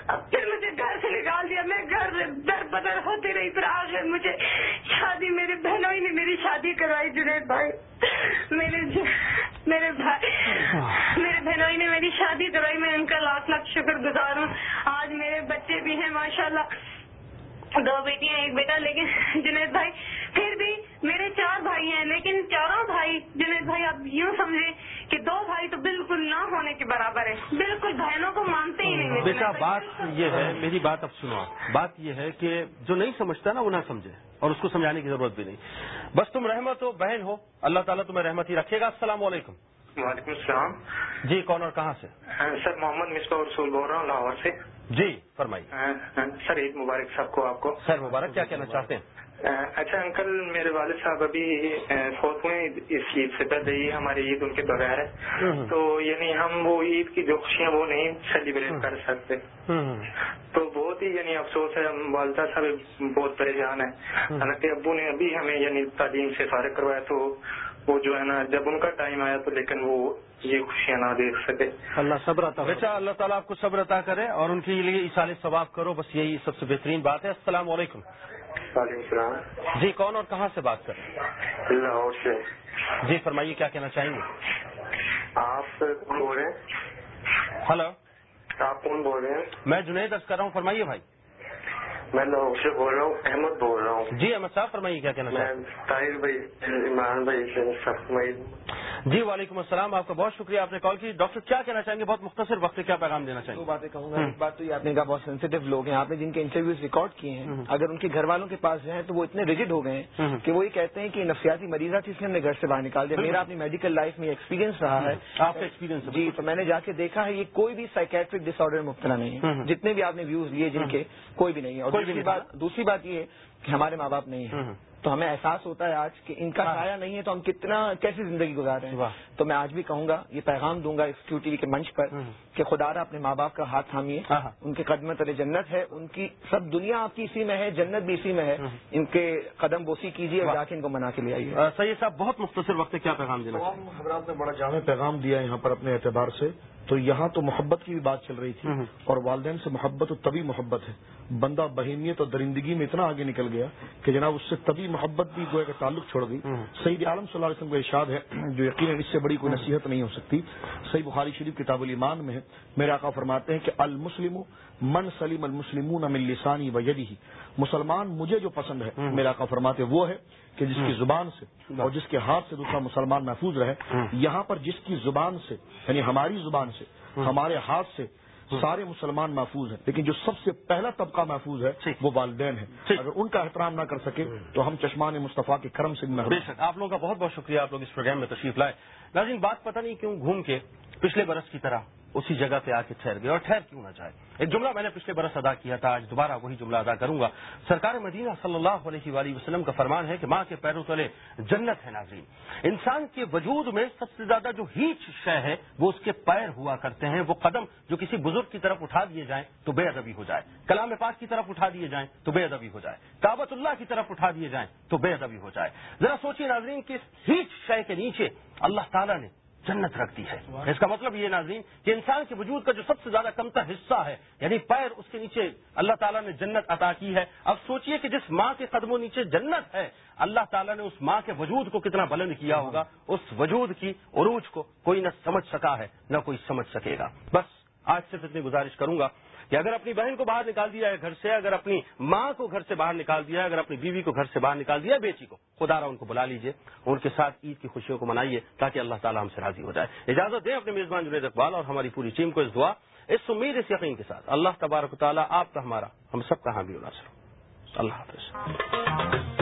Speaker 20: اب پھر مجھے گھر سے نکال دیا۔ میں گھر در بدر ہوتی رہی۔ پھر آخر مجھے شادی میرے بہنوں ہی نے میری شادی کروائی جنید بھائی۔ میرے میرے بھائی میرے بہنوئی نے میری شادی کرائی۔ میں ان کا لاکھ لاکھ شکر گزار ہوں۔ آج میرے بچے بھی ہیں ماشاءاللہ۔ دو بیٹیاں ایک بیٹا لیکن جنید بھائی پھر بھی میرے چار بھائی ہیں لیکن چاروں بھائی جنید بھائی آپ یوں سمجھے کہ دو بھائی تو بالکل نہ ہونے کے برابر ہے بالکل بہنوں کو مانتے ہی نہیں۔
Speaker 1: بیٹا بات یہ ہے میری بات اب سنو بات یہ ہے کہ جو نہیں سمجھتا نا وہ نہ سمجھے اور اس کو سمجھانے کی ضرورت بھی نہیں۔ بس تم رحمت ہو بہن ہو اللہ تعالیٰ تمہیں رحمت ہی رکھے گا۔ السلام علیکم۔
Speaker 21: وعلیکم السلام۔
Speaker 1: جی کون اور کہاں سے؟
Speaker 21: سر محمد مصباح رسول بول رہا ہوں لاہور سے۔
Speaker 1: جی فرمائیے۔
Speaker 21: سر عید مبارک سب کو آپ کو۔
Speaker 1: سر مبارک کیا کہنا چاہتے ہیں؟
Speaker 21: اچھا انکل میرے والد صاحب ابھی فوت ہوئے اس عید سے پہلے ہی ہماری عید ان کے بغیر ہے۔ تو یعنی ہم وہ عید کی جو خوشیاں وہ نہیں سیلیبریٹ کر سکتے۔ تو بہت ہی یعنی افسوس ہے والدہ صاحب بہت پریشان ہے حالانکہ ابو نے ابھی ہمیں یعنی تعلیم سے فارغ کروایا تو وہ جو ہے نا جب ان کا ٹائم آیا تو لیکن وہ یہ خوشیاں نہ دیکھ سکے۔
Speaker 1: اللہ صبر عطا بیٹا اللہ تعالیٰ آپ کو صبر عطا کرے اور ان کے لیے اشارے ثواب کرو بس یہی سب سے بہترین بات ہے۔ السلام علیکم۔
Speaker 21: وعلیکم السلام۔
Speaker 1: جی کون اور کہاں سے بات کر رہے
Speaker 21: ہیں؟ لاہور سے۔
Speaker 1: جی فرمائیے کیا کہنا چاہیں گے؟
Speaker 22: آپ کون بول رہے ہیں؟
Speaker 1: ہلو۔
Speaker 22: آپ کون بول رہے ہیں؟
Speaker 1: میں جنید ارض کر رہا ہوں فرمائیے بھائی۔
Speaker 22: میں لاہور سے بول رہا ہوں احمد بول رہا ہوں۔
Speaker 1: جی احمد صاحب فرمائیے کیا کہنا
Speaker 22: میں
Speaker 1: چاہیں
Speaker 22: طاہر بھائی عمران بھائی سے سب میں
Speaker 1: جی وعلیکم السلام آپ کا بہت شکریہ آپ نے کال کی۔ ڈاکٹر کیا کہنا چاہیں گے؟ بہت مختصر وقت سے کیا پیغام دینا چاہیں
Speaker 23: دو
Speaker 1: گے
Speaker 23: باتیں کہوں گا۔ ایک بات تو یہ آپ نے کہا بہت سینسیٹیو لوگ ہیں۔ آپ نے جن کے انٹرویوز ریکارڈ کیے ہیں اگر ان کے گھر والوں کے پاس جائیں تو وہ اتنے ریجڈ ہو گئے ہیں کہ وہ یہ کہتے ہیں کہ نفسیاتی مریضہ تھی اس نے ہم نے گھر سے باہر نکال دیا۔ میرا اپنی میڈیکل لائف میں ایکسپیرینس رہا ہے۔
Speaker 1: آپ کا ایکسپیرینس
Speaker 23: جی تو میں نے جا کے دیکھا ہے یہ کوئی بھی سائکیٹرک ڈس آرڈر مبتلا نہیں ہے۔ جتنے بھی آپ نے ویوز لیے جن کے کوئی بھی نہیں ہے۔ اور
Speaker 1: کوئی
Speaker 23: بات دوسری بات یہ ہے کہ ہمارے ماں باپ نہیں ہیں۔ تو ہمیں احساس ہوتا ہے آج کہ ان کا سایہ نہیں ہے تو ہم کتنا کیسی زندگی گزار رہے ہیں۔ تو میں آج بھی کہوں گا یہ پیغام دوں گا اس کیو ٹی وی کے منچ پر کہ خدا را اپنے ماں باپ کا ہاتھ تھامیے۔ ان کے قدم تلے جنت ہے ان کی سب دنیا آپ کی اسی میں ہے جنت بھی اسی میں ہے۔ ان کے قدم بوسی کیجیے اور جا کے ان کو منا کے لے آئیے۔
Speaker 1: سید صاحب بہت مختصر وقت کیا پیغام دینا
Speaker 24: حضرات نے بڑا جامع پیغام دیا یہاں پر اپنے اعتبار سے۔ تو یہاں تو محبت کی بھی بات چل رہی تھی اور والدین سے محبت تو تبھی محبت ہے۔ بندہ بہیمیت اور درندگی میں اتنا آگے نکل گیا کہ جناب اس سے تبھی محبت بھی گویا کا تعلق چھوڑ گئی سعید عالم صلی اللہ علیہ وسلم کا ارشاد ہے جو یقیناً اس سے بڑی کوئی نصیحت نہیں ہو سکتی. صحیح بخاری شریف کتاب الایمان میں ہے. میرے آقا فرماتے ہیں کہ المسلم من سلیم المسلمون من لسانی و یدی مسلمان مجھے جو پسند ہے میرا آقا فرماتے وہ ہے کہ جس کی زبان سے اور جس کے ہاتھ سے دوسرا مسلمان محفوظ رہے یہاں پر جس کی زبان سے یعنی ہماری زبان سے ہمارے ہاتھ سے سارے مسلمان محفوظ ہیں۔ لیکن جو سب سے پہلا طبقہ محفوظ ہے وہ والدین ہے اگر ان کا احترام نہ کر سکے تو ہم چشمان مصطفیٰ کے کرم سے
Speaker 1: بے شک آپ لوگوں کا بہت بہت شکریہ آپ لوگ اس پروگرام میں تشریف لائے۔ ناظرین بات پتہ نہیں کیوں گھوم کے پچھلے برس کی طرح اسی جگہ پہ آ کے ٹھہر گئے اور ٹھہر کیوں نہ جائے۔ ایک جملہ میں نے پچھلے برس ادا کیا تھا، آج دوبارہ وہی جملہ ادا کروں گا۔ سرکار مدینہ صلی اللہ علیہ وآلہ وسلم کا فرمان ہے کہ ماں کے پیروں تلے جنت ہے ناظرین۔ انسان کے وجود میں سب سے زیادہ جو ہیچ شے ہے، وہ اس کے پیر ہوا کرتے ہیں۔ وہ قدم جو کسی بزرگ کی طرف اٹھا دیے جائیں تو بے ادبی ہو جائے۔ کلام پاک کی طرف اٹھا دیے جائیں تو بے ادبی ہو جائے۔ کابت اللہ کی طرف اٹھا دیے جائیں تو بے ادبی ہو جائے۔ ذرا سوچیے ناظرین کہ اس ہیچ شے کے نیچے اللہ تعالیٰ نے جنت رکھتی ہے۔ اس کا مطلب یہ ناظرین کہ انسان کے وجود کا جو سب سے زیادہ کمتر حصہ ہے یعنی پیر اس کے نیچے اللہ تعالیٰ نے جنت عطا کی ہے۔ اب سوچئے کہ جس ماں کے قدموں نیچے جنت ہے، اللہ تعالیٰ نے اس ماں کے وجود کو کتنا بلند کیا ہوگا؟ اس وجود کی عروج کو کوئی نہ سمجھ سکا ہے، نہ کوئی سمجھ سکے گا۔ بس آج صرف اتنی گزارش کروں گا۔ کہ اگر اپنی بہن کو باہر نکال دیا ہے گھر سے، اگر اپنی ماں کو گھر سے باہر نکال دیا ہے، اگر اپنی بیوی کو گھر سے باہر نکال دیا ہے، بیٹی کو، خدا را ان کو بلا لیجیے، ان کے ساتھ عید کی خوشیوں کو منائیے تاکہ اللہ تعالیٰ ہم سے راضی ہو جائے۔ اجازت دیں اپنے میزبان جنید اقبال اور ہماری پوری ٹیم کو اس دعا، اس امید، اس یقین کے ساتھ۔ اللہ تبارک و تعالیٰ آپ کا ہمارا، ہم سب کا حامی ناصر اللہ حافظ۔